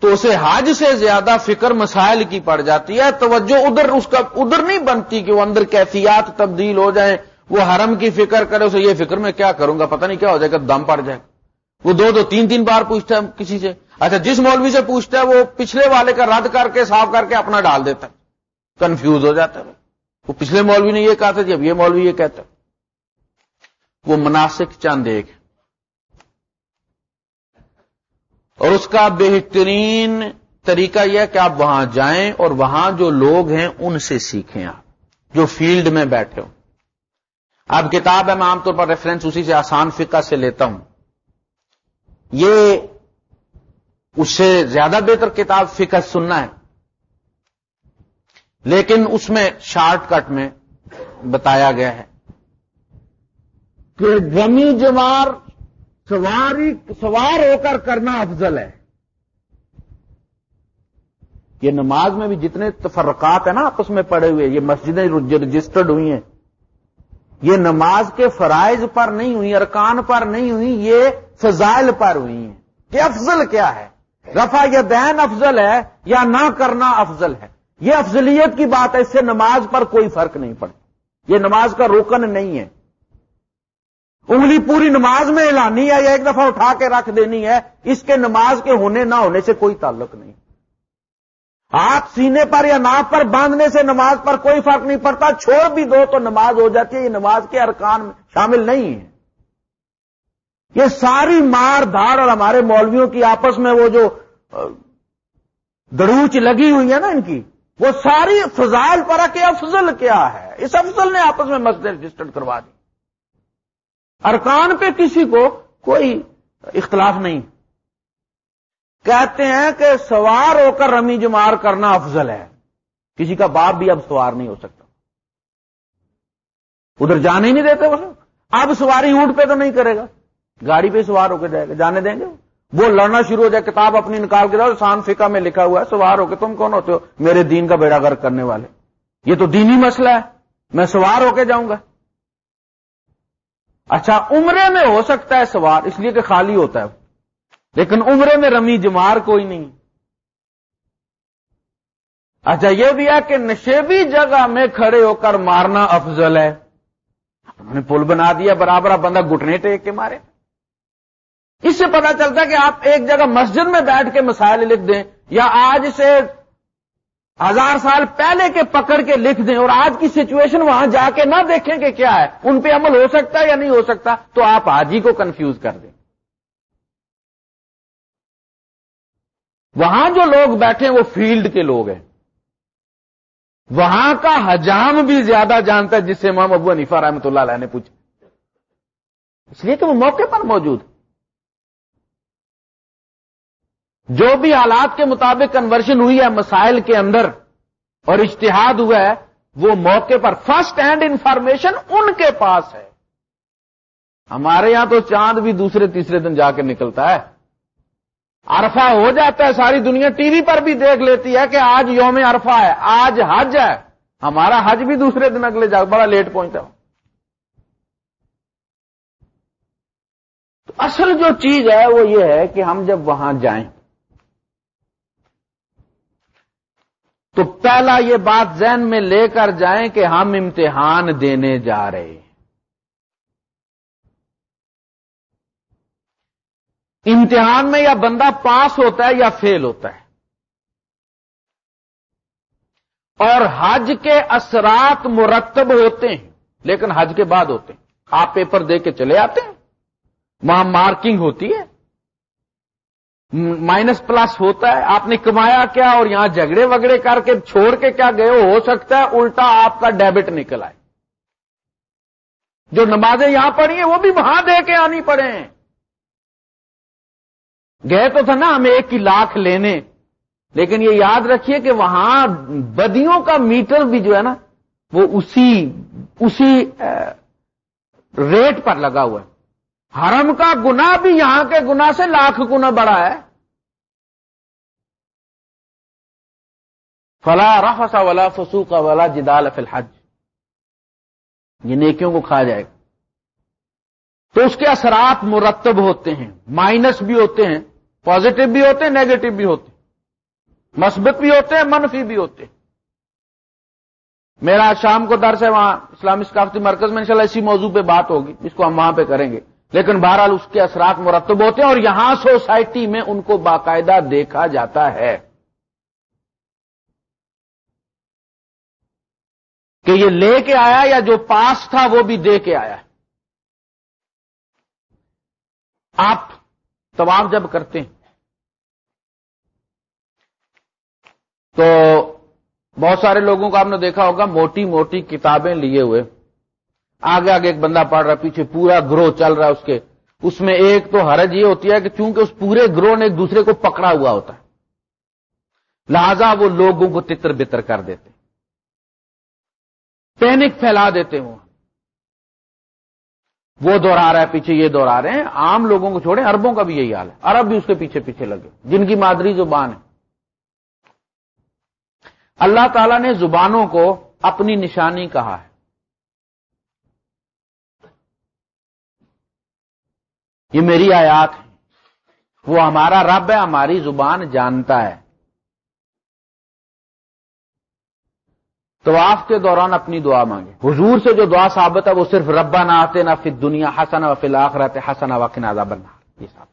تو اسے حج سے زیادہ فکر مسائل کی پڑ جاتی ہے، توجہ ادھر اس کا، ادھر نہیں بنتی کہ وہ اندر کیفیات تبدیل ہو جائیں، وہ حرم کی فکر کرے، اسے یہ فکر میں کیا کروں گا؟ پتہ نہیں کیا ہو جائے گا دم پڑ جائے۔ وہ دو دو، تین تین بار پوچھتا ہے کسی سے۔ اچھا جس مولوی سے پوچھتا ہے، وہ پچھلے والے کا رد کر کے، صاف کر کے اپنا ڈال دیتا ہے۔ کنفیوز ہو جاتا ہے وہ پچھلے مولوی نے یہ کہا تھا، جب یہ مولوی یہ کہتا، وہ مناسک چند ایک اور اس کا بہترین طریقہ یہ ہے کہ آپ وہاں جائیں اور وہاں جو لوگ ہیں ان سے سیکھیں آپ، جو فیلڈ میں بیٹھے ہوں۔ اب کتاب ہے، میں عام طور پر ریفرنس اسی سے آسان فقہ سے لیتا ہوں۔ یہ، اس سے زیادہ بہتر کتاب فقہ سننا ہے۔ لیکن اس میں شارٹ کٹ میں بتایا گیا ہے کہ گمی جمار سواری سوار ہو کر کرنا افضل ہے۔ یہ نماز میں بھی جتنے تفرقات ہیں نا آپس میں پڑے ہوئے، یہ مسجدیں رجسٹرڈ ہوئی ہیں۔ یہ نماز کے فرائض پر نہیں ہوئی، ارکان پر نہیں ہوئی، یہ فضائل پر ہوئی ہیں۔ کہ افضل کیا ہے؟ رفا یا دین افضل ہے یا نہ کرنا افضل ہے؟ یہ افضلیت کی بات ہے، اس سے نماز پر کوئی فرق نہیں پڑتا۔ یہ نماز کا روکن نہیں ہے۔ انگلی پوری نماز میں اعلانی ہے یا ایک دفعہ اٹھا کے رکھ دینی ہے۔ اس کے نماز کے ہونے نہ ہونے سے کوئی تعلق نہیں۔ ہاتھ سینے پر یا ناک پر باندھنے سے نماز پر کوئی فرق نہیں پڑتا۔ چھوڑ بھی دو تو نماز ہو جاتی ہے، یہ نماز کے ارکان میں شامل نہیں ہے۔ یہ ساری مار دھاڑ اور ہمارے مولویوں کی آپس میں وہ جو دروچ لگی ہوئی ہے نا ان کی وہ ساری فضائل پر کہ افضل کیا ہے؟ اس افضل نے آپس میں مسجد رجسٹرڈ کروا دی۔ ارکان پہ کسی کو کوئی اختلاف نہیں۔ کہتے ہیں کہ سوار ہو کر رمی جمار کرنا افضل ہے۔ کسی کا باپ بھی اب سوار نہیں ہو سکتا۔ ادھر جانے ہی نہیں دیتے وہ اب سواری اونٹ پہ تو نہیں کرے گا۔ گاڑی پہ سوار ہو کے جائے گا۔ جانے دیں گے وہ لڑنا شروع ہو جائے، کتاب اپنی نکال کے جاؤ سان فکا میں لکھا ہوا ہے، سوار ہو کے تم کون ہوتے ہو؟ میرے دین کا بیڑا گرک کرنے والے۔ یہ تو دینی مسئلہ ہے۔ میں سوار ہو کے جاؤں گا۔ اچھا عمرے میں ہو سکتا ہے سوار، اس لیے کہ خالی ہوتا ہے۔ لیکن عمرے میں رمی جمار کوئی نہیں۔ اچھا یہ بھی ہے کہ نشیبی جگہ میں کھڑے ہو کر مارنا افضل ہے۔ انہوں نے پل بنا دیا، برابر بندہ گٹنے ٹیک کے مارے۔ اس سے پتا چلتا ہے کہ آپ ایک جگہ مسجد میں بیٹھ کے مسائل لکھ دیں یا آج سے ہزار سال پہلے کے پکڑ کے لکھ دیں اور آج کی سچویشن وہاں جا کے نہ دیکھیں کہ کیا ہے۔ ان پہ عمل ہو سکتا ہے یا نہیں ہو سکتا، تو آپ آج ہی کو کنفیوز کر دیں۔ وہاں جو لوگ بیٹھے ہیں وہ فیلڈ کے لوگ ہیں۔ وہاں کا حجام بھی زیادہ جانتا ہے، جس سے امام ابو انیفا رحمۃ اللہ علیہ نے پوچھا۔ اس لیے کہ وہ موقع پر موجود۔ جو بھی حالات کے مطابق کنورشن ہوئی ہے مسائل کے اندر اور اشتہاد ہوا ہے، وہ موقع پر فرسٹ ہینڈ انفارمیشن ان کے پاس ہے۔ ہمارے یہاں تو چاند بھی دوسرے تیسرے دن جا کے نکلتا ہے۔ عرفہ ہو جاتا ہے، ساری دنیا ٹی وی پر بھی دیکھ لیتی ہے کہ آج یوم عرفہ ہے، آج حج ہے۔ ہمارا حج بھی دوسرے دن اگلے جا، بڑا لیٹ پہنچتا ہوں تو اصل جو چیز ہے، وہ یہ ہے کہ ہم جب وہاں جائیں تو پہلا یہ بات ذہن میں لے کر جائیں کہ ہم امتحان دینے جا رہے امتحان میں یا بندہ پاس ہوتا ہے یا فیل ہوتا ہے۔ اور حج کے اثرات مرتب ہوتے ہیں، لیکن حج کے بعد ہوتے ہیں۔ آپ پیپر دے کے چلے آتے ہیں۔ وہاں مارکنگ ہوتی ہے۔ مائنس پلس ہوتا ہے۔ آپ نے کمایا کیا اور یہاں جھگڑے وگڑے کر کے چھوڑ کے کیا گئے ہو؟ سکتا ہے الٹا آپ کا ڈیبٹ نکل آئے۔ جو نمازیں یہاں پڑھی ہیں وہ بھی وہاں دے کے آنی پڑے ہیں گئے تو تھا نا ہمیں ایک کی لاکھ لینے۔ لیکن یہ یاد رکھیے کہ وہاں بدیوں کا میٹر بھی جو ہے نا، وہ اسی اسی ریٹ پر لگا ہوا ہے۔ حرم کا گنا بھی یہاں کے گنا سے لاکھ گنا بڑا ہے۔ فلا رفسا ولا فسو ولا جدال فی الحج. یہ نیکیوں کو کھا جائے گا. تو اس کے اثرات مرتب ہوتے ہیں، مائنس بھی ہوتے ہیں پازیٹو بھی ہوتے ہیں نیگیٹو بھی ہوتے ہیں. مثبت بھی ہوتے ہیں، منفی بھی ہوتے ہیں. میرا شام کو درس ہے، وہاں اسلامی ثقافتی مرکز میں انشاءاللہ اسی موضوع پہ بات ہوگی، اس کو ہم وہاں پہ کریں گے. لیکن بہرحال اس کے اثرات مرتب ہوتے ہیں اور یہاں سوسائٹی میں ان کو باقاعدہ دیکھا جاتا ہے۔ کہ یہ لے کے آیا یا جو پاس تھا وہ بھی دے کے آیا آپ طواف جب کرتے ہیں تو بہت سارے لوگوں کو آپ نے دیکھا ہوگا موٹی موٹی کتابیں لیے ہوئے۔ آگے آگے ایک بندہ پڑھ رہا پیچھے پورا گروہ چل رہا ہے اس کے۔ اس میں ایک تو حرج یہ ہوتی ہے کہ چونکہ اس پورے گروہ نے ایک دوسرے کو پکڑا ہوا ہوتا ہے، لہذا وہ لوگوں کو تتر بتر کر دیتے۔ پینک پھیلا دیتے وہ وہ دوہرا رہا ہے، پیچھے یہ دوہرا رہے ہیں۔ عام لوگوں کو چھوڑیں اربوں کا بھی یہی حال ہے۔ ارب بھی اس کے پیچھے پیچھے لگے۔ جن کی مادری زبان ہے۔ اللہ تعالیٰ نے زبانوں کو اپنی نشانی کہا ہے۔ یہ میری آیات ہے وہ ہمارا رب ہے، ہماری زبان جانتا ہے۔ تو آپ کے دوران اپنی دعا مانگے۔ حضور سے جو دعا ثابت ہے وہ صرف ربا نہ آتے نہ پھر دنیا حسن و فلاخ رہتے حسن وقت نازا بننا یہ ثابت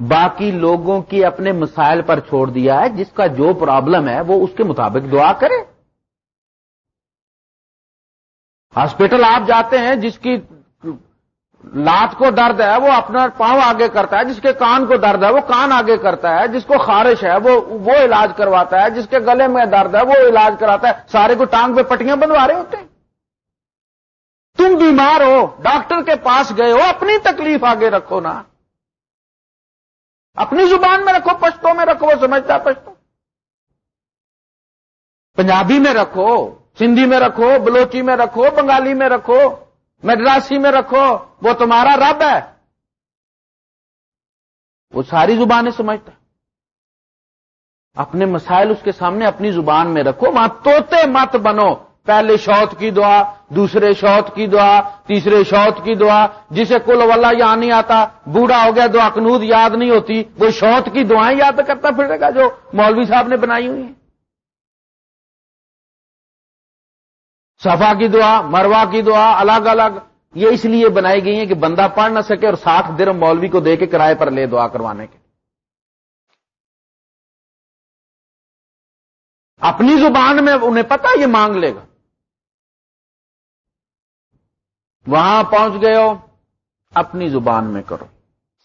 باقی لوگوں کی اپنے مسائل پر چھوڑ دیا ہے، جس کا جو پرابلم ہے وہ اس کے مطابق دعا کرے۔ ہاسپٹل آپ جاتے ہیں جس کی لات کو درد ہے، وہ اپنا پاؤں آگے کرتا ہے، جس کے کان کو درد ہے، وہ کان آگے کرتا ہے، جس کو خارش ہے، وہ وہ علاج کرواتا ہے، جس کے گلے میں درد ہے، وہ علاج کراتا ہے۔ سارے کو ٹانگ پہ پٹیاں بنوا رہے ہوتے ہیں۔ تم بیمار ہو، ڈاکٹر کے پاس گئے ہو، اپنی تکلیف آگے رکھو نا۔ اپنی زبان میں رکھو، پشتوں میں رکھو وہ سمجھتا پشتوں۔ پنجابی میں رکھو، سندھی میں رکھو، بلوچی میں رکھو، بنگالی میں رکھو۔ مدراسی میں رکھو، وہ تمہارا رب ہے۔ وہ ساری زبانیں سمجھتا۔ اپنے مسائل اس کے سامنے اپنی زبان میں رکھو، وہاں توتے مت بنو۔ پہلے شوت کی دعا، دوسرے شوت کی دعا، تیسرے شوت کی دعا۔ جسے کل والا یاد نہیں آتا، بوڑھا ہو گیا دعا کنود یاد نہیں ہوتی۔ وہ شوت کی دعائیں یاد کرتا پھرے گا جو مولوی صاحب نے بنائی ہوئی ہیں۔ صفا کی دعا مروا کی دعا، الگ الگ۔ یہ اس لیے بنائی گئی ہیں کہ بندہ پڑھ نہ سکے اور ساٹھ درم مولوی کو دے کے کرائے پر لے دعا کروانے کے اپنی زبان میں انہیں پتا یہ مانگ لے گا۔ وہاں پہنچ گئے ہو، اپنی زبان میں کرو،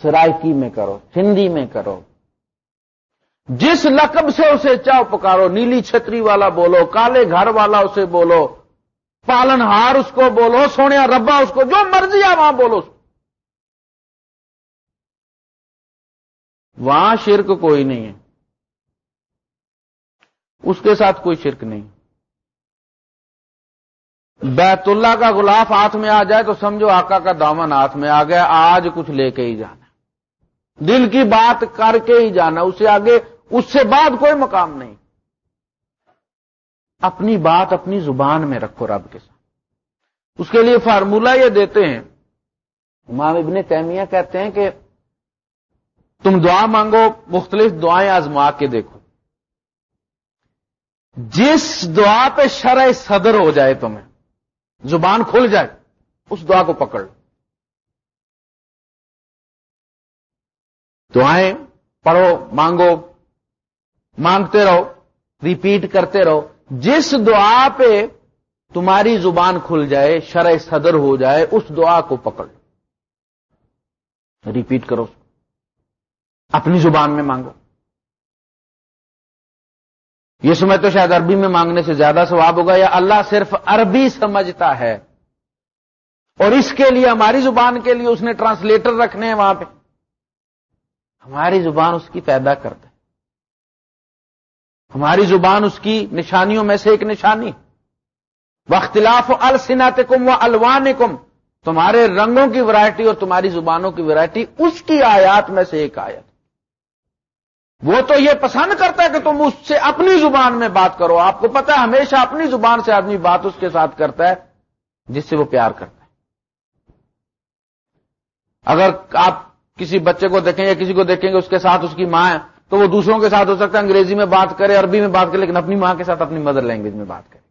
سرائکی میں کرو، ہندی میں کرو۔ جس لقب سے اسے چاو پکارو، نیلی چھتری والا بولو، کالے گھر والا اسے بولو پالن ہار اس کو بولو، سونے ربا اس کو، جو مرضی ہے وہاں بولو۔ وہاں شرک کوئی نہیں ہے۔ اس کے ساتھ کوئی شرک نہیں۔ بیت اللہ کا غلاف ہاتھ میں آ جائے تو سمجھو آقا کا دامن ہاتھ میں آ گیا، آج کچھ لے کے ہی جانا۔ دل کی بات کر کے ہی جانا، اسے آگے، اس سے بعد کوئی مقام نہیں۔ اپنی بات اپنی زبان میں رکھو رب کے ساتھ۔ اس کے لیے فارمولہ یہ دیتے ہیں۔ امام ابن تیمیہ کہتے ہیں کہ تم دعا مانگو، مختلف دعائیں آزما کے دیکھو۔ جس دعا پہ شرع صدر ہو جائے تمہیں، زبان کھل جائے، اس دعا کو پکڑ لو۔ دعائیں پڑھو، مانگو، مانگتے رہو ریپیٹ کرتے رہو۔ جس دعا پہ تمہاری زبان کھل جائے، شرع صدر ہو جائے، اس دعا کو پکڑ۔ ریپیٹ کرو۔ اپنی زبان میں مانگو۔ یہ سمجھ تو شاید عربی میں مانگنے سے زیادہ ثواب ہوگا یا اللہ صرف عربی سمجھتا ہے؟ اور اس کے لیے، ہماری زبان کے لیے اس نے ٹرانسلیٹر رکھنے ہیں وہاں پہ۔ ہماری زبان اس کی پیدا کرتا ہماری زبان اس کی نشانیوں میں سے ایک نشانی۔ وختلاف السنات کم و الوان کم تمہارے رنگوں کی ورائٹی اور تمہاری زبانوں کی ورائٹی اس کی آیات میں سے ایک آیت۔ وہ تو یہ پسند کرتا ہے کہ تم اس سے اپنی زبان میں بات کرو۔ آپ کو پتا ہے، ہمیشہ اپنی زبان سے آدمی بات اس کے ساتھ کرتا ہے، جس سے وہ پیار کرتا ہے۔ اگر آپ کسی بچے کو دیکھیں یا کسی کو دیکھیں گے، اس کے ساتھ اس کی ماں ہے تو وہ دوسروں کے ساتھ ہو سکتا ہے، انگریزی میں بات کرے، عربی میں بات کرے، لیکن اپنی ماں کے ساتھ اپنی مدر لینگویج میں بات کرے۔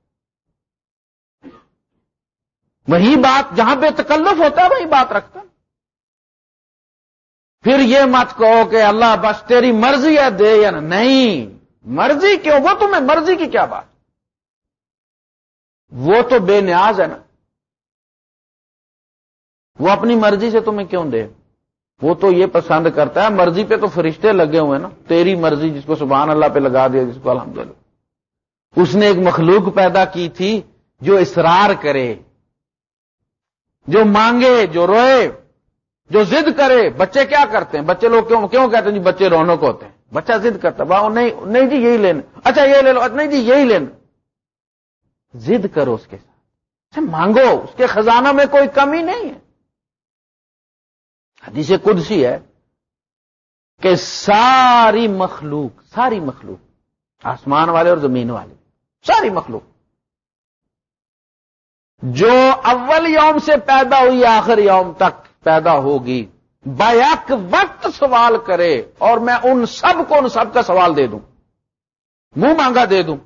وہی بات جہاں پہ تکلف ہوتا ہے، وہی بات رکھتا پھر یہ مت کہو کہ اللہ بس تیری مرضی ہے، دے یا نہیں، مرضی کیوں؟ وہ تمہیں مرضی کی کیا بات؟ وہ تو بے نیاز ہے نا۔ وہ اپنی مرضی سے تمہیں کیوں دے؟ وہ تو یہ پسند کرتا ہے، مرضی پہ تو فرشتے لگے ہوئے نا۔ تیری مرضی جس کو سبحان اللہ پہ لگا دیا، جس کو الحمد اس نے ایک مخلوق پیدا کی تھی جو اصرار کرے، جو مانگے، جو روئے، جو ضد کرے۔ بچے کیا کرتے ہیں؟ بچے لوگ کیوں کیوں کہتے ہیں؟ جی بچے رونق ہوتے ہیں۔ بچہ ضد کرتا باؤ نہیں نہیں جی یہی لینا۔ اچھا یہ لے لو۔ نہیں جی یہی لینا۔ ضد کرو اس کے ساتھ۔ اچھا مانگو۔ اس کے خزانہ میں کوئی کمی نہیں ہے۔ حدیث قدسی ہے کہ ساری مخلوق ساری مخلوق، آسمان والے اور زمین والے، ساری مخلوق، جو اول یوم سے پیدا ہوئی، آخر یوم تک پیدا ہوگی بیک وقت سوال کرے اور میں ان سب کو، ان سب کا سوال دے دوں، منہ مانگا دے دوں،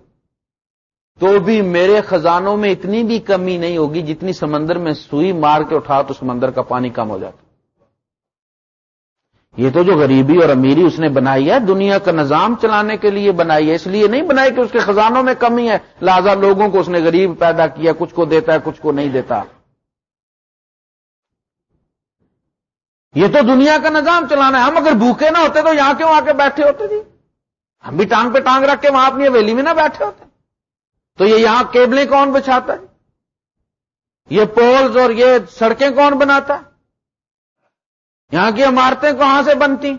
تو بھی میرے خزانوں میں اتنی بھی کمی نہیں ہوگی جتنی سمندر میں سوئی مار کے اٹھا تو سمندر کا پانی کم ہو جاتا۔ یہ تو جو غریبی اور امیری اس نے بنائی ہے، دنیا کا نظام چلانے کے لیے بنائی ہے، اس لیے نہیں بنائی کہ اس کے خزانوں میں کمی ہے۔ لہذا لوگوں کو اس نے غریب پیدا کیا، کچھ کو دیتا ہے، کچھ کو نہیں دیتا۔ یہ تو دنیا کا نظام چلانا ہے۔ ہم اگر بھوکے نہ ہوتے تو یہاں کیوں آ کے بیٹھے ہوتے جی؟ ہم بھی ٹانگ پہ ٹانگ رکھ کے وہاں اپنی ویلی میں نہ بیٹھے ہوتے۔ تو یہ یہاں کیبلیں کون بچھاتا ہے؟ یہ پولز اور یہ سڑکیں کون بناتا ہے؟ یہاں کی عمارتیں کہاں سے بنتی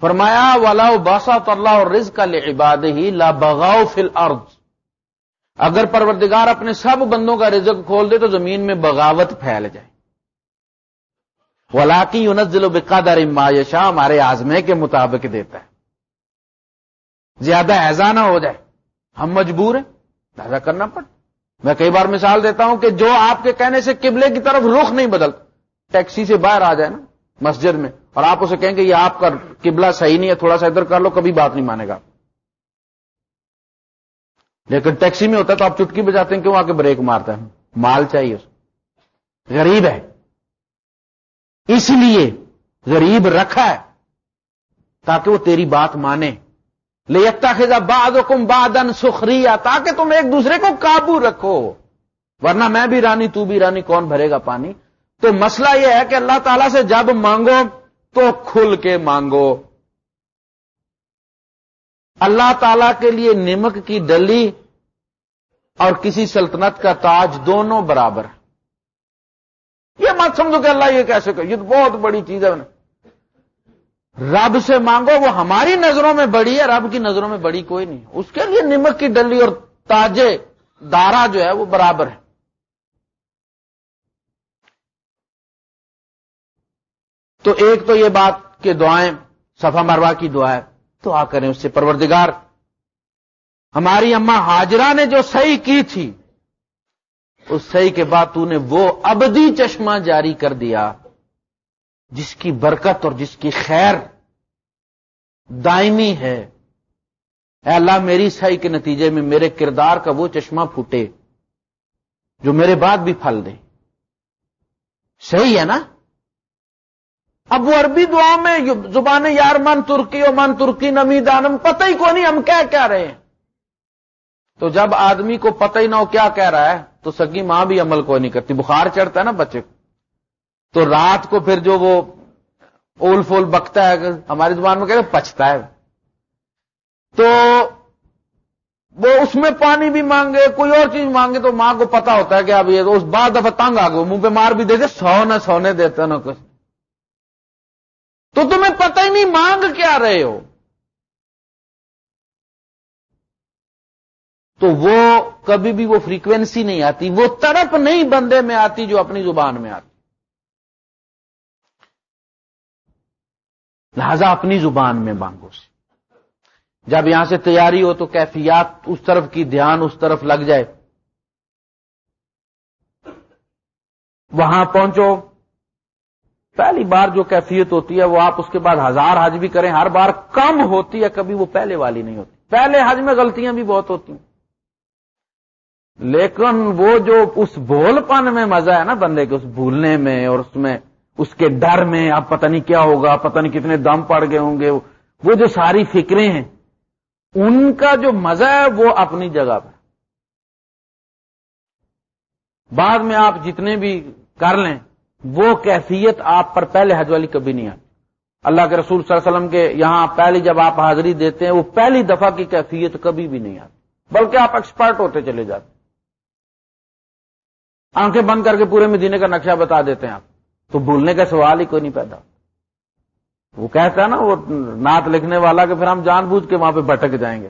فرمایا والا باسا اللہ اور رز کا لباد ہی لا بغاؤ فل ارض اگر پروردگار اپنے سب بندوں کا رزق کھول دے تو زمین میں بغاوت پھیل جائے۔ ولاکی یونزل و بقادر مایشا ہمارے آزمے کے مطابق دیتا ہے۔ زیادہ ایزا نہ ہو جائے۔ ہم مجبور ہیں۔ ایسا کرنا پڑ میں کئی بار مثال دیتا ہوں کہ جو آپ کے کہنے سے قبلے کی طرف رخ نہیں بدلتا۔ ٹیکسی سے باہر آ جائے نا مسجد میں اور آپ اسے کہیں کہ یہ آپ کا قبلہ صحیح نہیں ہے، تھوڑا سا ادھر کر لو، کبھی بات نہیں مانے گا۔ لیکن ٹیکسی میں ہوتا ہے تو آپ چٹکی بجاتے ہیں کیوں آ کے بریک مارتا ہے۔ مال چاہیے غریب ہے۔ اس لیے غریب رکھا ہے تاکہ وہ تیری بات مانے۔ لیتا خزا باد بادن سخری تاکہ تم ایک دوسرے کو قابو رکھو۔ ورنہ میں بھی رانی، تو بھی رانی، کون بھرے گا پانی؟ تو مسئلہ یہ ہے کہ اللہ تعالی سے جب مانگو تو کھل کے مانگو۔ اللہ تعالی کے لیے نمک کی ڈلی اور کسی سلطنت کا تاج دونوں برابر۔ یہ مت سمجھو کہ اللہ یہ کیسے کہ یہ تو بہت بڑی چیز ہے۔ رب سے مانگو، وہ ہماری نظروں میں بڑی ہے، رب کی نظروں میں بڑی کوئی نہیں۔ اس کے لیے نمک کی ڈلی اور تاجے، دارا جو ہے، وہ برابر ہے۔ تو ایک تو یہ بات کہ دعائیں صفا مروا کی دعا تو آ کریں اس سے پروردگار۔ ہماری اما ہاجرہ نے جو صحیح کی تھی، اس صحیح کے بعد تو نے وہ ابدی چشمہ جاری کر دیا، جس کی برکت اور جس کی خیر دائمی ہے۔ اے اللہ، میری صحیح کے نتیجے میں میرے کردار کا وہ چشمہ پھوٹے، جو میرے بعد بھی پھل دے صحیح ہے نا؟ اب وہ عربی دعا میں زبان یار من ترکی اور من ترکی نمی دانم، پتہ ہی کو نہیں ہم کیا کہہ رہے ہیں؟ تو جب آدمی کو پتہ ہی نہ ہو کیا کہہ رہا ہے، تو سگی ماں بھی عمل کوئی نہیں کرتی۔ بخار چڑھتا ہے نا بچے کو۔ تو رات کو پھر جو وہ اول فول بکتا ہے، ہماری زبان میں کہتے پچتا ہے۔ تو وہ اس میں پانی بھی مانگے، کوئی اور چیز مانگے، تو ماں کو پتا ہوتا ہے کہ اب یہ اس بعد دفعہ تنگ آ گئے منہ پہ مار بھی دیتے سو نہ سونے دیتے نہ کچھ۔ تو تمہیں پتہ ہی نہیں مانگ کیا رہے ہو۔ تو وہ کبھی بھی وہ فریکوینسی نہیں آتی، وہ تڑپ نہیں بندے میں آتی جو اپنی زبان میں آتی۔ لہذا اپنی زبان میں مانگو سے جب یہاں سے تیاری ہو تو کیفیات اس طرف کی، دھیان اس طرف لگ جائے۔ وہاں پہنچو۔ پہلی بار جو کیفیت ہوتی ہے وہ آپ اس کے بعد ہزار حج بھی کریں، ہر بار کم ہوتی ہے، کبھی وہ پہلے والی نہیں ہوتی۔ پہلے حج میں غلطیاں بھی بہت ہوتی ہیں۔ لیکن وہ جو اس بول پن میں مزہ ہے نا بندے کے، اس بھولنے میں اور اس میں، اس کے ڈر میں، اب پتہ نہیں کیا ہوگا، پتہ نہیں کتنے دم پڑ گئے ہوں گے۔ وہ جو ساری فکریں ہیں، ان کا جو مزہ ہے وہ اپنی جگہ پہ۔ بعد میں آپ جتنے بھی کر لیں وہ کیفیت آپ پر پہلے حج والی کبھی نہیں آتی۔ اللہ کے رسول صلی اللہ علیہ وسلم کے یہاں پہلی جب آپ حاضری دیتے ہیں، وہ پہلی دفعہ کی کیفیت کبھی بھی نہیں آتی۔ بلکہ آپ ایکسپرٹ ہوتے چلے جاتے آنکھیں بند کر کے پورے مدینے کا نقشہ بتا دیتے ہیں آپ۔ تو بھولنے کا سوال ہی کوئی نہیں پیدا۔ وہ کہتا ہے نا، وہ نعت لکھنے والا کہ پھر ہم جان بوجھ کے وہاں پہ بھٹک جائیں گے۔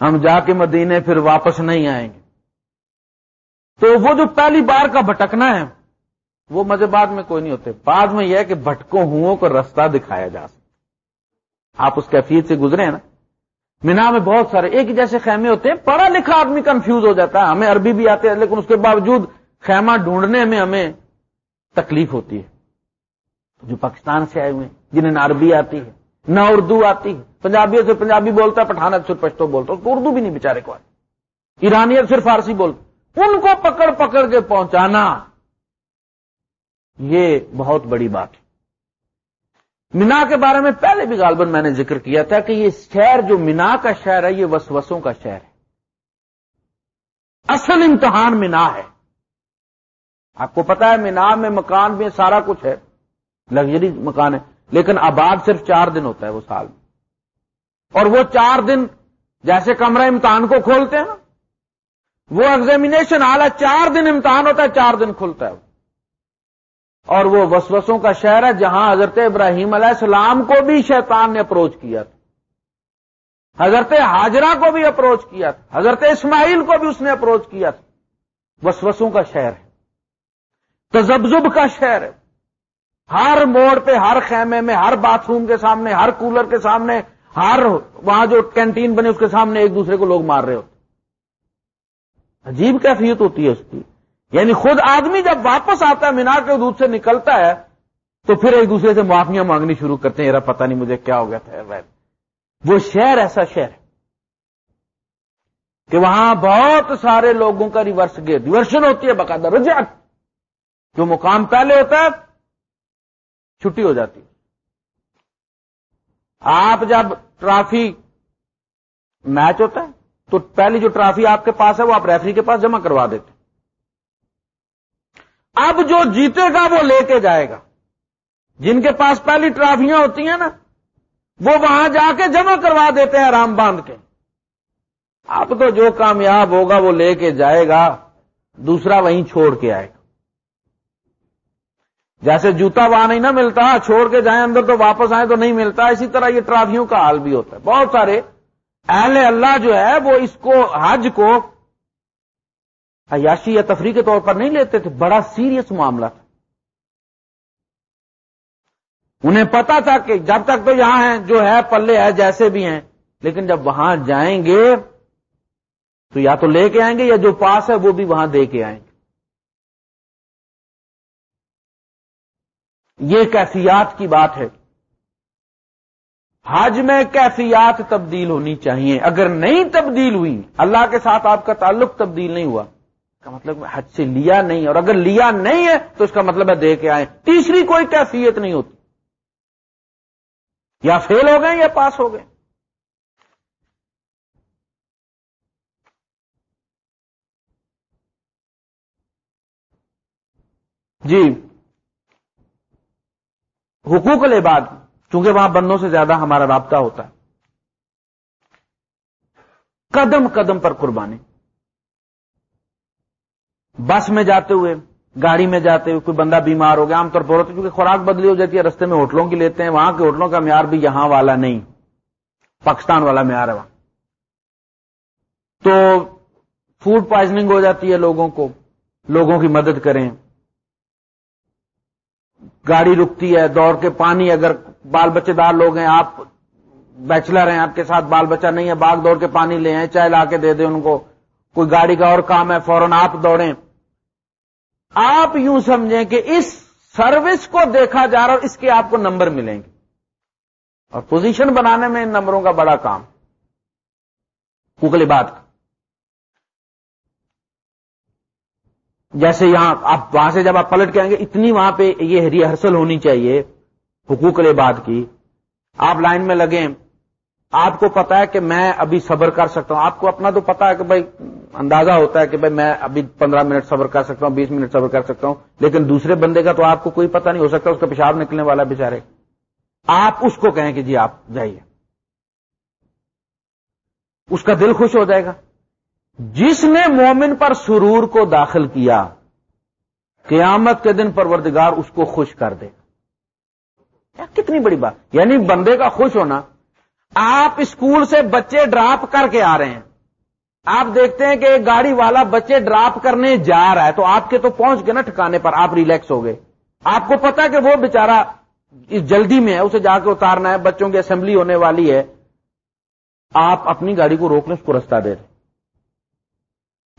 ہم جا کے مدینے پھر واپس نہیں آئیں گے۔ تو وہ جو پہلی بار کا بھٹکنا ہے وہ مزے بعد میں کوئی نہیں ہوتے۔ بعد میں یہ ہے کہ بھٹکوں ہوں کو رستہ دکھایا جا سکتا۔ آپ اس کیفیت سے گزرے ہیں نا۔ مینا میں بہت سارے، ایک جیسے خیمے ہوتے ہیں، پڑھا لکھا آدمی کنفیوز ہو جاتا ہے۔ ہمیں عربی بھی آتے ہیں، لیکن اس کے باوجود خیمہ ڈھونڈنے میں ہمیں تکلیف ہوتی ہے۔ جو پاکستان سے آئے ہوئے ہیں، جنہیں نہ عربی آتی ہے، نہ اردو آتی ہے۔ پنجابی سے پنجابی بولتا ہے پٹھان صرف پشتو بولتا ہے اردو بھی نہیں بےچارے کو آتی۔ ایرانی صرف فارسی بولتے ان کو پکڑ پکڑ کے پہنچانا۔ یہ بہت بڑی بات ہے۔ مینا کے بارے میں پہلے بھی غالباً میں نے ذکر کیا تھا کہ یہ شہر جو مینا کا شہر ہے، یہ وسوسوں کا شہر ہے۔ اصل امتحان مینا ہے۔ آپ کو پتا ہے، مینا میں مکان میں سارا کچھ ہے، لگژری مکان ہے، لیکن آباد صرف چار دن ہوتا ہے وہ سال۔ میں اور وہ چار دن جیسے کمرہ امتحان کو کھولتے ہیں نا، وہ ایگزامینیشن حال چار دن امتحان ہوتا ہے، چار دن کھلتا ہے۔ اور وہ وسوسوں کا شہر ہے جہاں حضرت ابراہیم علیہ السلام کو بھی شیطان نے اپروچ کیا تھا۔ حضرت حاجرہ کو بھی اپروچ کیا تھا۔ حضرت اسماعیل کو بھی اس نے اپروچ کیا تھا۔ وسوسوں کا شہر ہے۔ تزبزب کا شہر ہے۔ ہر موڑ پہ، ہر خیمے میں، ہر باتھ روم کے سامنے، ہر کولر کے سامنے، ہر وہاں جو کینٹین بنے اس کے سامنے ایک دوسرے کو لوگ مار رہے ہوتے عجیب کیفیت ہوتی ہے اس کی۔ یعنی خود آدمی جب واپس آتا ہے، مینار کے دودھ سے نکلتا ہے، تو پھر ایک دوسرے سے معافیاں مانگنی شروع کرتے ہیں، یار پتہ نہیں مجھے کیا ہو گیا تھا وہ شہر ایسا شہر ہے کہ وہاں بہت سارے لوگوں کا ریورس گیئر ریورشن ہوتی ہے باقاعدہ رجعت۔ جو مقام پہلے ہوتا ہے، چھٹی ہو جاتی آپ جب ٹرافی میچ ہوتا ہے، تو پہلی جو ٹرافی آپ کے پاس ہے، وہ آپ ریفری کے پاس جمع کروا دیتے اب جو جیتے گا وہ لے کے جائے گا۔ جن کے پاس پہلی ٹرافیاں ہوتی ہیں نا، وہ وہاں جا کے جمع کروا دیتے ہیں آرام باندھ کے۔ اب تو جو کامیاب ہوگا وہ لے کے جائے گا، دوسرا وہیں چھوڑ کے آئے گا۔ جیسے جوتا وہاں نہیں نہ ملتا، چھوڑ کے جائیں اندر تو واپس آئے تو نہیں ملتا، اسی طرح یہ ٹرافیوں کا حال بھی ہوتا ہے۔ بہت سارے اہل اللہ جو ہے وہ اس کو، حج کو عیاشی یا تفریح کے طور پر نہیں لیتے تھے، بڑا سیریس معاملہ تھا۔ انہیں پتا تھا کہ جب تک تو یہاں ہیں، جو ہے پلے ہے، جیسے بھی ہیں، لیکن جب وہاں جائیں گے، تو یا تو لے کے آئیں گے یا جو پاس ہے، وہ بھی وہاں دے کے آئیں گے۔ یہ کیفیات کی بات ہے۔ حج میں کیفیات تبدیل ہونی چاہیے۔ اگر نہیں تبدیل ہوئی، اللہ کے ساتھ آپ کا تعلق تبدیل نہیں ہوا۔ کا مطلب حج سے لیا نہیں اور اگر لیا نہیں ہے تو اس کا مطلب ہے دے کے آئے تیسری کوئی کیفیت نہیں ہوتی۔ یا فیل ہو گئے یا پاس ہو گئے۔ جی حقوق العباد، چونکہ وہاں بندوں سے زیادہ ہمارا رابطہ ہوتا ہے۔ قدم قدم پر قربانی۔ بس میں جاتے ہوئے، گاڑی میں جاتے ہوئے، کوئی بندہ بیمار ہو گیا، عام طور پر ہوتا ہے، کیونکہ خوراک بدلی ہو جاتی ہے، رستے میں ہوٹلوں کی لیتے ہیں، وہاں کے ہوٹلوں کا معیار بھی یہاں والا نہیں۔ پاکستان والا معیار ہے وہاں۔ تو فوڈ پوائزنگ ہو جاتی ہے لوگوں کو، لوگوں کی مدد کریں۔ گاڑی رکتی ہے، دوڑ کے پانی اگر بال بچے دار لوگ ہیں، آپ بیچلر ہیں، آپ کے ساتھ بال بچہ نہیں ہے، باغ دوڑ کے پانی لے آئیں، چائے لا کے دے دیں ان کو۔ کوئی گاڑی کا اور کام ہے، فوراً آپ دوڑیں۔ آپ یوں سمجھیں کہ اس سروس کو دیکھا جا رہا اور اس کے آپ کو نمبر ملیں گے۔ اور پوزیشن بنانے میں ان نمبروں کا بڑا کام۔ ککلی بات۔ کا جیسے یہاں آپ وہاں سے جب آپ پلٹ کے آئیں گے، اتنی وہاں پہ یہ ریہرسل ہونی چاہیے حقوق العباد کی۔ آپ لائن میں لگیں۔ آپ کو پتا ہے کہ میں ابھی صبر کر سکتا ہوں۔ آپ کو اپنا تو پتا ہے کہ بھائی اندازہ ہوتا ہے کہ بھائی میں ابھی پندرہ منٹ صبر کر سکتا ہوں، بیس منٹ صبر کر سکتا ہوں۔ لیکن دوسرے بندے کا تو آپ کو کوئی پتا نہیں، ہو سکتا اس کا پیشاب نکلنے والا بےچارے آپ اس کو کہیں کہ جی آپ جائیے۔ اس کا دل خوش ہو جائے گا۔ جس نے مومن پر سرور کو داخل کیا، قیامت کے دن پروردگار اس کو خوش کر دے۔ کتنی بڑی بات۔ یعنی بندے کا خوش ہونا آپ اسکول سے بچے ڈراپ کر کے آ رہے ہیں۔ آپ دیکھتے ہیں کہ ایک گاڑی والا بچے ڈراپ کرنے جا رہا ہے تو آپ کے تو پہنچ گئے نا ٹھکانے پر، آپ ریلیکس ہو گئے۔ آپ کو پتا کہ وہ بےچارا جلدی میں ہے، اسے جا کے اتارنا ہے، بچوں کی اسمبلی ہونے والی ہے۔ آپ اپنی گاڑی کو روک لیں اس کو رستہ دے رہے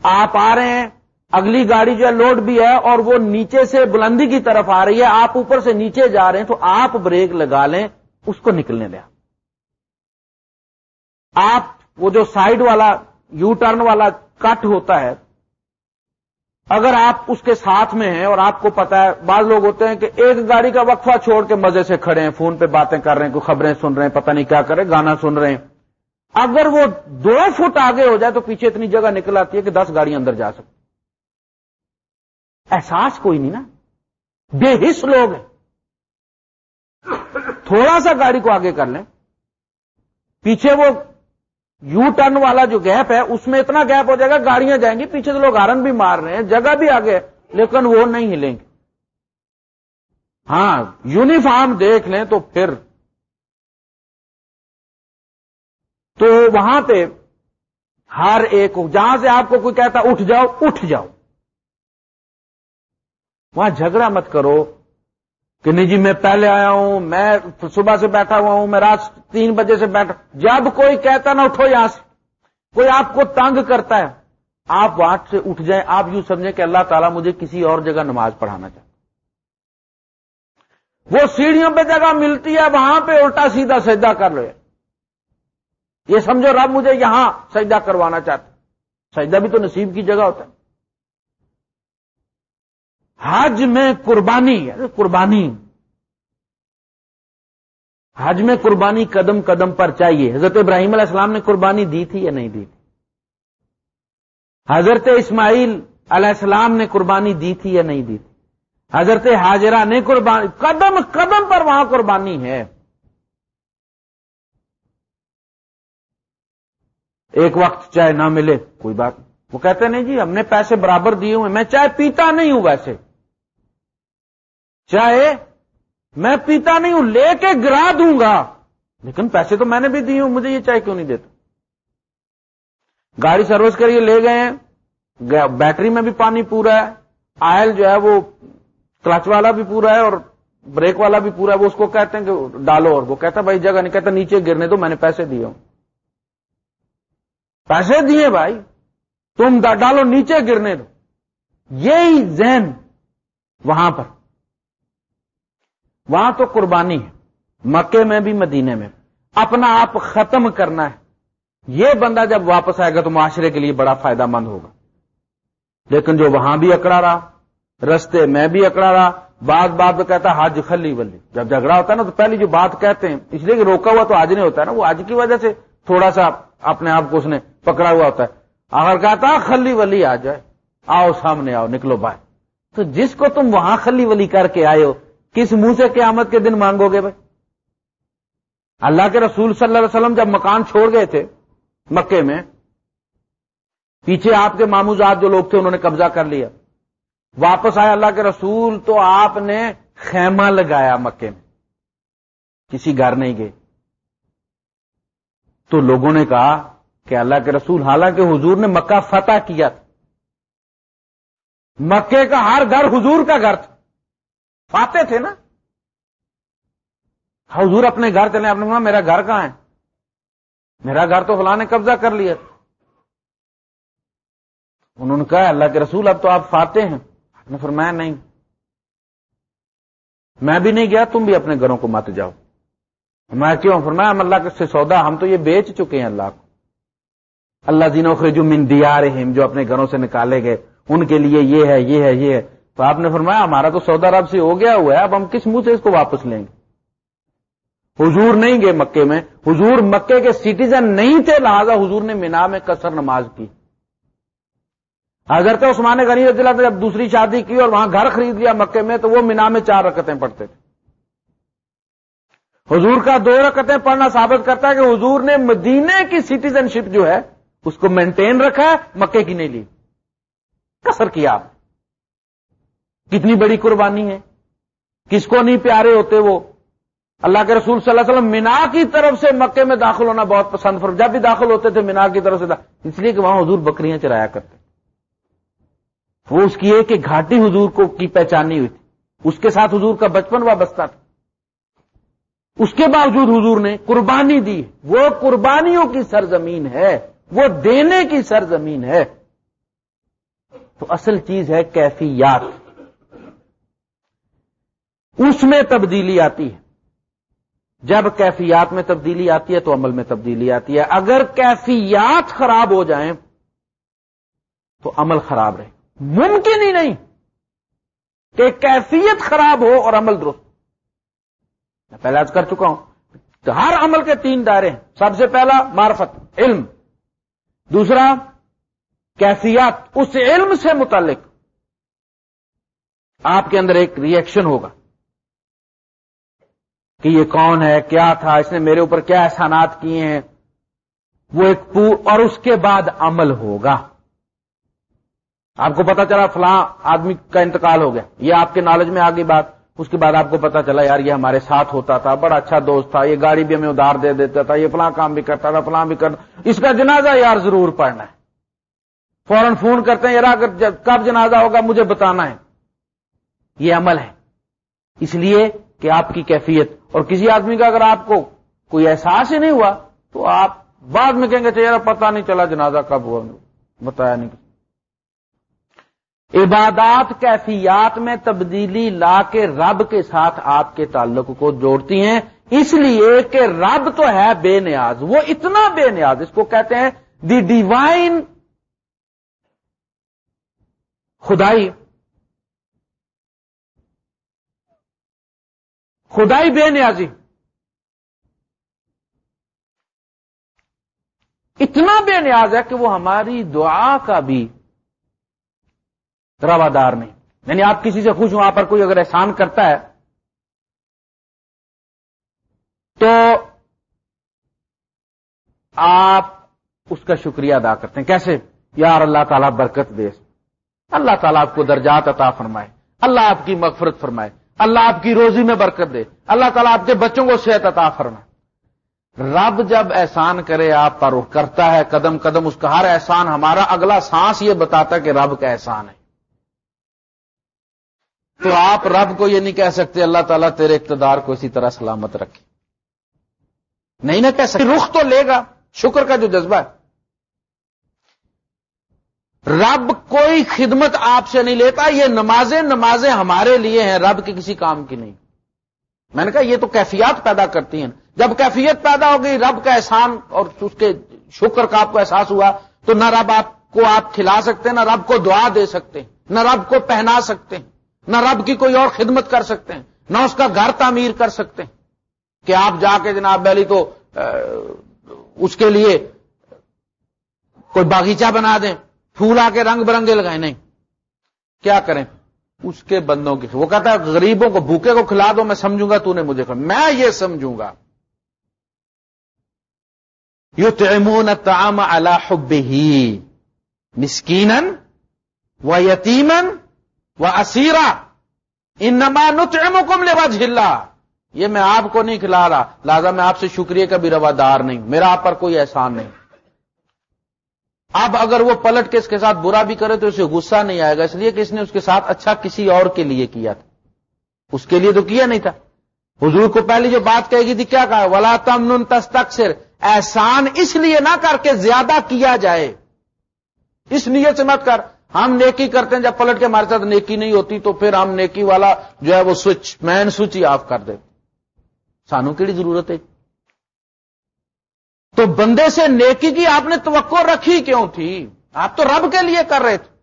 آپ آ رہے ہیں، اگلی گاڑی جو ہے لوڈ بھی ہے اور وہ نیچے سے بلندی کی طرف آ رہی ہے، آپ اوپر سے نیچے جا رہے ہیں تو آپ بریک لگا لیں، اس کو نکلنے دیں۔ آپ وہ جو سائڈ والا یو ٹرن والا کٹ ہوتا ہے، اگر آپ اس کے ساتھ میں ہیں اور آپ کو پتا ہے، بعض لوگ ہوتے ہیں کہ ایک گاڑی کا وقفہ چھوڑ کے مزے سے کھڑے ہیں، فون پہ باتیں کر رہے ہیں، کوئی خبریں سن رہے ہیں، پتہ نہیں کیا کرے گانا سن رہے ہیں۔ اگر وہ دو فٹ آگے ہو جائے تو پیچھے اتنی جگہ نکل آتی ہے کہ دس گاڑی اندر جا سکتی احساس کوئی نہیں نا۔ بے حص لوگ ہیں۔ تھوڑا سا گاڑی کو آگے کر لیں۔ پیچھے وہ یو ٹرن والا جو گیپ ہے، اس میں اتنا گیپ ہو جائے گا، گاڑیاں جائیں گی، پیچھے سے لوگ ہارن بھی مار رہے ہیں، جگہ بھی آگے لیکن وہ نہیں ہلیں گے۔ ہاں یونیفارم دیکھ لیں تو پھر۔ تو وہاں پہ ہر ایک جہاں سے آپ کو کوئی کہتا اٹھ جاؤ اٹھ جاؤ۔ وہاں جھگڑا مت کرو۔ کہ نہیں جی میں پہلے آیا ہوں، میں صبح سے بیٹھا ہوا ہوں، میں رات تین بجے سے بیٹھا جب کوئی کہتا نہ اٹھو یہاں سے۔ کوئی آپ کو تنگ کرتا ہے، آپ وہاں سے اٹھ جائیں، آپ یوں سمجھیں کہ اللہ تعالیٰ مجھے کسی اور جگہ نماز پڑھانا چاہتا وہ سیڑھیوں پہ جگہ ملتی ہے، وہاں پہ الٹا سیدھا سجدہ کر لو یہ سمجھو، رب مجھے یہاں سجدہ کروانا چاہتا سجدہ بھی تو نصیب کی جگہ ہوتا ہے۔ حج میں قربانی یعنی قربانی۔ حج میں قربانی قدم قدم پر چاہیے۔ حضرت ابراہیم علیہ السلام نے قربانی دی تھی یا نہیں دی تھی؟ حضرت اسماعیل علیہ السلام نے قربانی دی تھی یا نہیں دی تھی؟ حضرت حاجرہ نے قربانی، قدم قدم پر وہاں قربانی ہے۔ ایک وقت چائے نہ ملے، کوئی بات وہ کہتے نہیں جی ہم نے پیسے برابر دیے ہوئے میں چائے پیتا نہیں ہوں ویسے۔ چائے میں پیتا نہیں ہوں، لے کے گرا دوں گا۔ لیکن پیسے تو میں نے بھی دیے ہوں، مجھے یہ چائے کیوں نہیں دیتا؟ گاڑی سروس کریے لے گئے ہیں بیٹری میں بھی پانی پورا ہے، آئل جو ہے وہ کلچ والا بھی پورا ہے اور بریک والا بھی پورا ہے، وہ اس کو کہتے ہیں کہ ڈالو اور وہ کہتا بھائی جگہ نہیں، کہتا نیچے گرنے دو، میں نے پیسے دیے ہوں۔ پیسے دیے بھائی، تم ڈالو نیچے گرنے دو۔ یہی ذہن وہاں پر۔ وہاں تو قربانی ہے۔ مکے میں بھی، مدینے میں اپنا آپ ختم کرنا ہے۔ یہ بندہ جب واپس آئے گا تو معاشرے کے لیے بڑا فائدہ مند ہوگا۔ لیکن جو وہاں بھی اکڑا رہا، رستے میں بھی اکڑا رہا بات بات کہتا حج خلی ولی۔ جب جھگڑا ہوتا ہے نا، تو پہلی جو بات کہتے ہیں، اس لیے کہ روکا ہوا تو آج نہیں ہوتا ہے نا، وہ آج کی وجہ سے تھوڑا سا اپنے آپ کو اس نے پکڑا ہوا ہوتا ہے۔ اگر کہتا خلی ولی آ جائے، آؤ سامنے آؤ، نکلو بھائی تو جس کو تم وہاں خلی ولی کر کے آئے ہو کس منہ سے قیامت کے دن مانگو گے بھائی؟ اللہ کے رسول صلی اللہ علیہ وسلم جب مکان چھوڑ گئے تھے، مکے میں، پیچھے آپ کے ماموزاد جو لوگ تھے، انہوں نے قبضہ کر لیا۔ واپس آئے اللہ کے رسول تو آپ نے خیمہ لگایا مکے میں۔ کسی گھر نہیں گئے۔ تو لوگوں نے کہا کہ اللہ کے رسول، حالانکہ حضور نے مکہ فتح کیا تھا۔ مکے کا ہر گھر حضور کا گھر تھا۔ فاتح تھے نا؟ حضور اپنے گھر چلے اپنے کہا میرا گھر کہاں ہے؟ میرا گھر تو فلاں نے قبضہ کر لیا۔ انہوں نے کہا، اللہ کے رسول، اب تو آپ فاتح ہیں۔ آپ نے فرمایا، نہیں۔ میں بھی نہیں گیا، تم بھی اپنے گھروں کو مت جاؤ۔ میں کیوں؟ فرمایا، ہم اللہ سے سودا، ہم تو یہ بیچ چکے ہیں اللہ کو۔ اللہ دینوں خرجو من دیار جو اپنے گھروں سے نکالے گئے، ان کے لیے یہ ہے یہ ہے یہ ہے۔ تو آپ نے فرمایا ہمارا تو سودا رب سے ہو گیا ہوا ہے، اب ہم کس منہ سے اس کو واپس لیں گے؟ حضور نہیں گئے مکے میں، حضور مکے کے سٹیزن نہیں تھے، لہذا حضور نے مینا میں کثر نماز کی۔ حضرت عثمان غنی رضی اللہ جب دوسری شادی کی اور وہاں گھر خرید لیا مکے میں، تو وہ مینا میں چار رکتیں پڑھتے تھے۔ حضور کا دو رکتیں پڑھنا ثابت کرتا ہے کہ حضور نے مدینے کی سٹیزن شپ جو ہے، اس کو مینٹین رکھا ہے، مکے کی نہیں لی۔ کسر کیا آپ؟ کتنی بڑی قربانی ہے؟ کس کو نہیں پیارے ہوتے وہ؟ اللہ کے رسول صلی اللہ علیہ وسلم مینا کی طرف سے مکے میں داخل ہونا بہت پسند فرم جب بھی داخل ہوتے تھے مینا کی طرف سے داخل اس لیے کہ وہاں حضور بکریاں چرایا کرتے۔ وہ اس کی ایک گھاٹی حضور کو کی پہچانی ہوئی تھی۔ اس کے ساتھ حضور کا بچپن وابستہ تھا۔ اس کے باوجود حضور نے قربانی دی۔ وہ قربانیوں کی سرزمین ہے۔ وہ دینے کی سرزمین ہے۔ تو اصل چیز ہے کیفیات۔ اس میں تبدیلی آتی ہے۔ جب کیفیات میں تبدیلی آتی ہے تو عمل میں تبدیلی آتی ہے۔ اگر کیفیات خراب ہو جائیں تو عمل خراب رہے۔ ممکن ہی نہیں کہ کیفیت خراب ہو اور عمل درست۔ میں پہلے آج کر چکا ہوں ہر عمل کے تین دائرے ہیں۔ سب سے پہلا معرفت، علم۔ دوسرا کیفیات، اس علم سے متعلق۔ آپ کے اندر ایک ریئیکشن ہوگا۔ کہ یہ کون ہے، کیا تھا، اس نے میرے اوپر کیا احسانات کیے ہیں؟ وہ ایک پور اور اس کے بعد عمل ہوگا۔ آپ کو پتا چلا فلاں آدمی کا انتقال ہو گیا۔ یہ آپ کے نالج میں آگی بات۔ اس کے بعد آپ کو پتا چلا، یار یہ ہمارے ساتھ ہوتا تھا، بڑا اچھا دوست تھا، یہ گاڑی بھی ہمیں ادار دے دیتا تھا، یہ فلاں کام بھی کرتا تھا، فلاں بھی کرتا اس کا جنازہ یار ضرور پڑھنا ہے۔ فوراً فون کرتے ہیں، یار کب جنازہ ہوگا، مجھے بتانا ہے۔ یہ عمل ہے۔ اس لیے کہ آپ کی کیفیت اور کسی آدمی کا اگر آپ کو کوئی احساس ہی نہیں ہوا تو آپ بعد میں کہیں گے چہرہ پتا نہیں چلا جنازہ کب ہوا بتایا نہیں عبادات کیفیات میں تبدیلی لا کے رب کے ساتھ آپ کے تعلق کو جوڑتی ہیں، اس لیے کہ رب تو ہے بے نیاز، وہ اتنا بے نیاز، اس کو کہتے ہیں دی ڈیوائن خدائی۔ خدائی بے نیازی اتنا بے نیاز ہے کہ وہ ہماری دعا کا بھی روادار نہیں. یعنی آپ کسی سے خوش وہاں پر کوئی اگر احسان کرتا ہے، تو آپ اس کا شکریہ ادا کرتے ہیں. کیسے؟ یار اللہ تعالیٰ برکت دے. اللہ تعالیٰ آپ کو درجات عطا فرمائے. اللہ آپ کی مغفرت فرمائے. اللہ آپ کی روزی میں برکت دے۔ اللہ تعالیٰ آپ کے بچوں کو صحت عطا فرمائے رب جب احسان کرے آپ پر کرتا ہے قدم قدم، اس کا ہر احسان ہمارا اگلا سانس یہ بتاتا کہ رب کا احسان ہے۔ تو آپ رب کو یہ نہیں کہہ سکتے، اللہ تعالیٰ تیرے اقتدار کو اسی طرح سلامت رکھے۔ نہیں نہ کہہ سکتے، رخ تو لے گا، شکر کا جو جذبہ ہے۔ رب کوئی خدمت آپ سے نہیں لیتا، یہ نمازیں نمازیں ہمارے لیے ہیں، رب کی کسی کام کی نہیں۔ میں نے کہا، یہ تو کیفیات پیدا کرتی ہیں۔ جب کیفیت پیدا ہو گئی، رب کا احسان اور اس کے شکر کا آپ کو احساس ہوا، تو نہ رب آپ کو آپ کھلا سکتے ہیں نہ رب کو دعا دے سکتے ہیں نہ رب کو پہنا سکتے ہیں نہ رب کی کوئی اور خدمت کر سکتے ہیں نہ اس کا گھر تعمیر کر سکتے۔ ہیں کہ آپ جا کے جناب بیلی تو اس کے لیے کوئی باغیچہ بنا دیں۔ پھول آ کے رنگ برنگے لگائیں نہیں۔ کیا کریں؟ اس کے بندوں کی وہ کہتا ہے، غریبوں کو، بھوکے کو کھلا دو، میں سمجھوں گا تو نے مجھے میں یہ سمجھوں گا۔ یو تیمون تام اللہ ہی مسکین و یتیمن وہ اسیرا۔ ان نمان کم لے جھلا یہ میں آپ کو نہیں کھلا رہا۔ لہذا میں آپ سے شکریہ کا بھی روادار نہیں۔ میرا آپ پر کوئی احسان نہیں۔ اب اگر وہ پلٹ کے اس کے ساتھ برا بھی کرے تو اسے غصہ نہیں آئے گا، اس لیے کہ اس نے اس کے ساتھ اچھا کسی اور کے لیے کیا تھا۔ اس کے لیے تو کیا نہیں تھا۔ حضور کو پہلی جو بات کہے گی تھی، کیا کہا؟ ولا تمن تستکثر احسان اس لیے نہ کر کے زیادہ کیا جائے۔ اس نیت سے مت کر۔ ہم نیکی کرتے ہیں، جب پلٹ کے ہمارے ساتھ نیکی نہیں ہوتی تو پھر ہم نیکی والا جو ہے وہ سوئچ، مین سوئچ ہی آف کر دیتے سانو کیڑی ضرورت ہے؟ تو بندے سے نیکی کی آپ نے توقع رکھی کیوں تھی؟ آپ تو رب کے لیے کر رہے تھے۔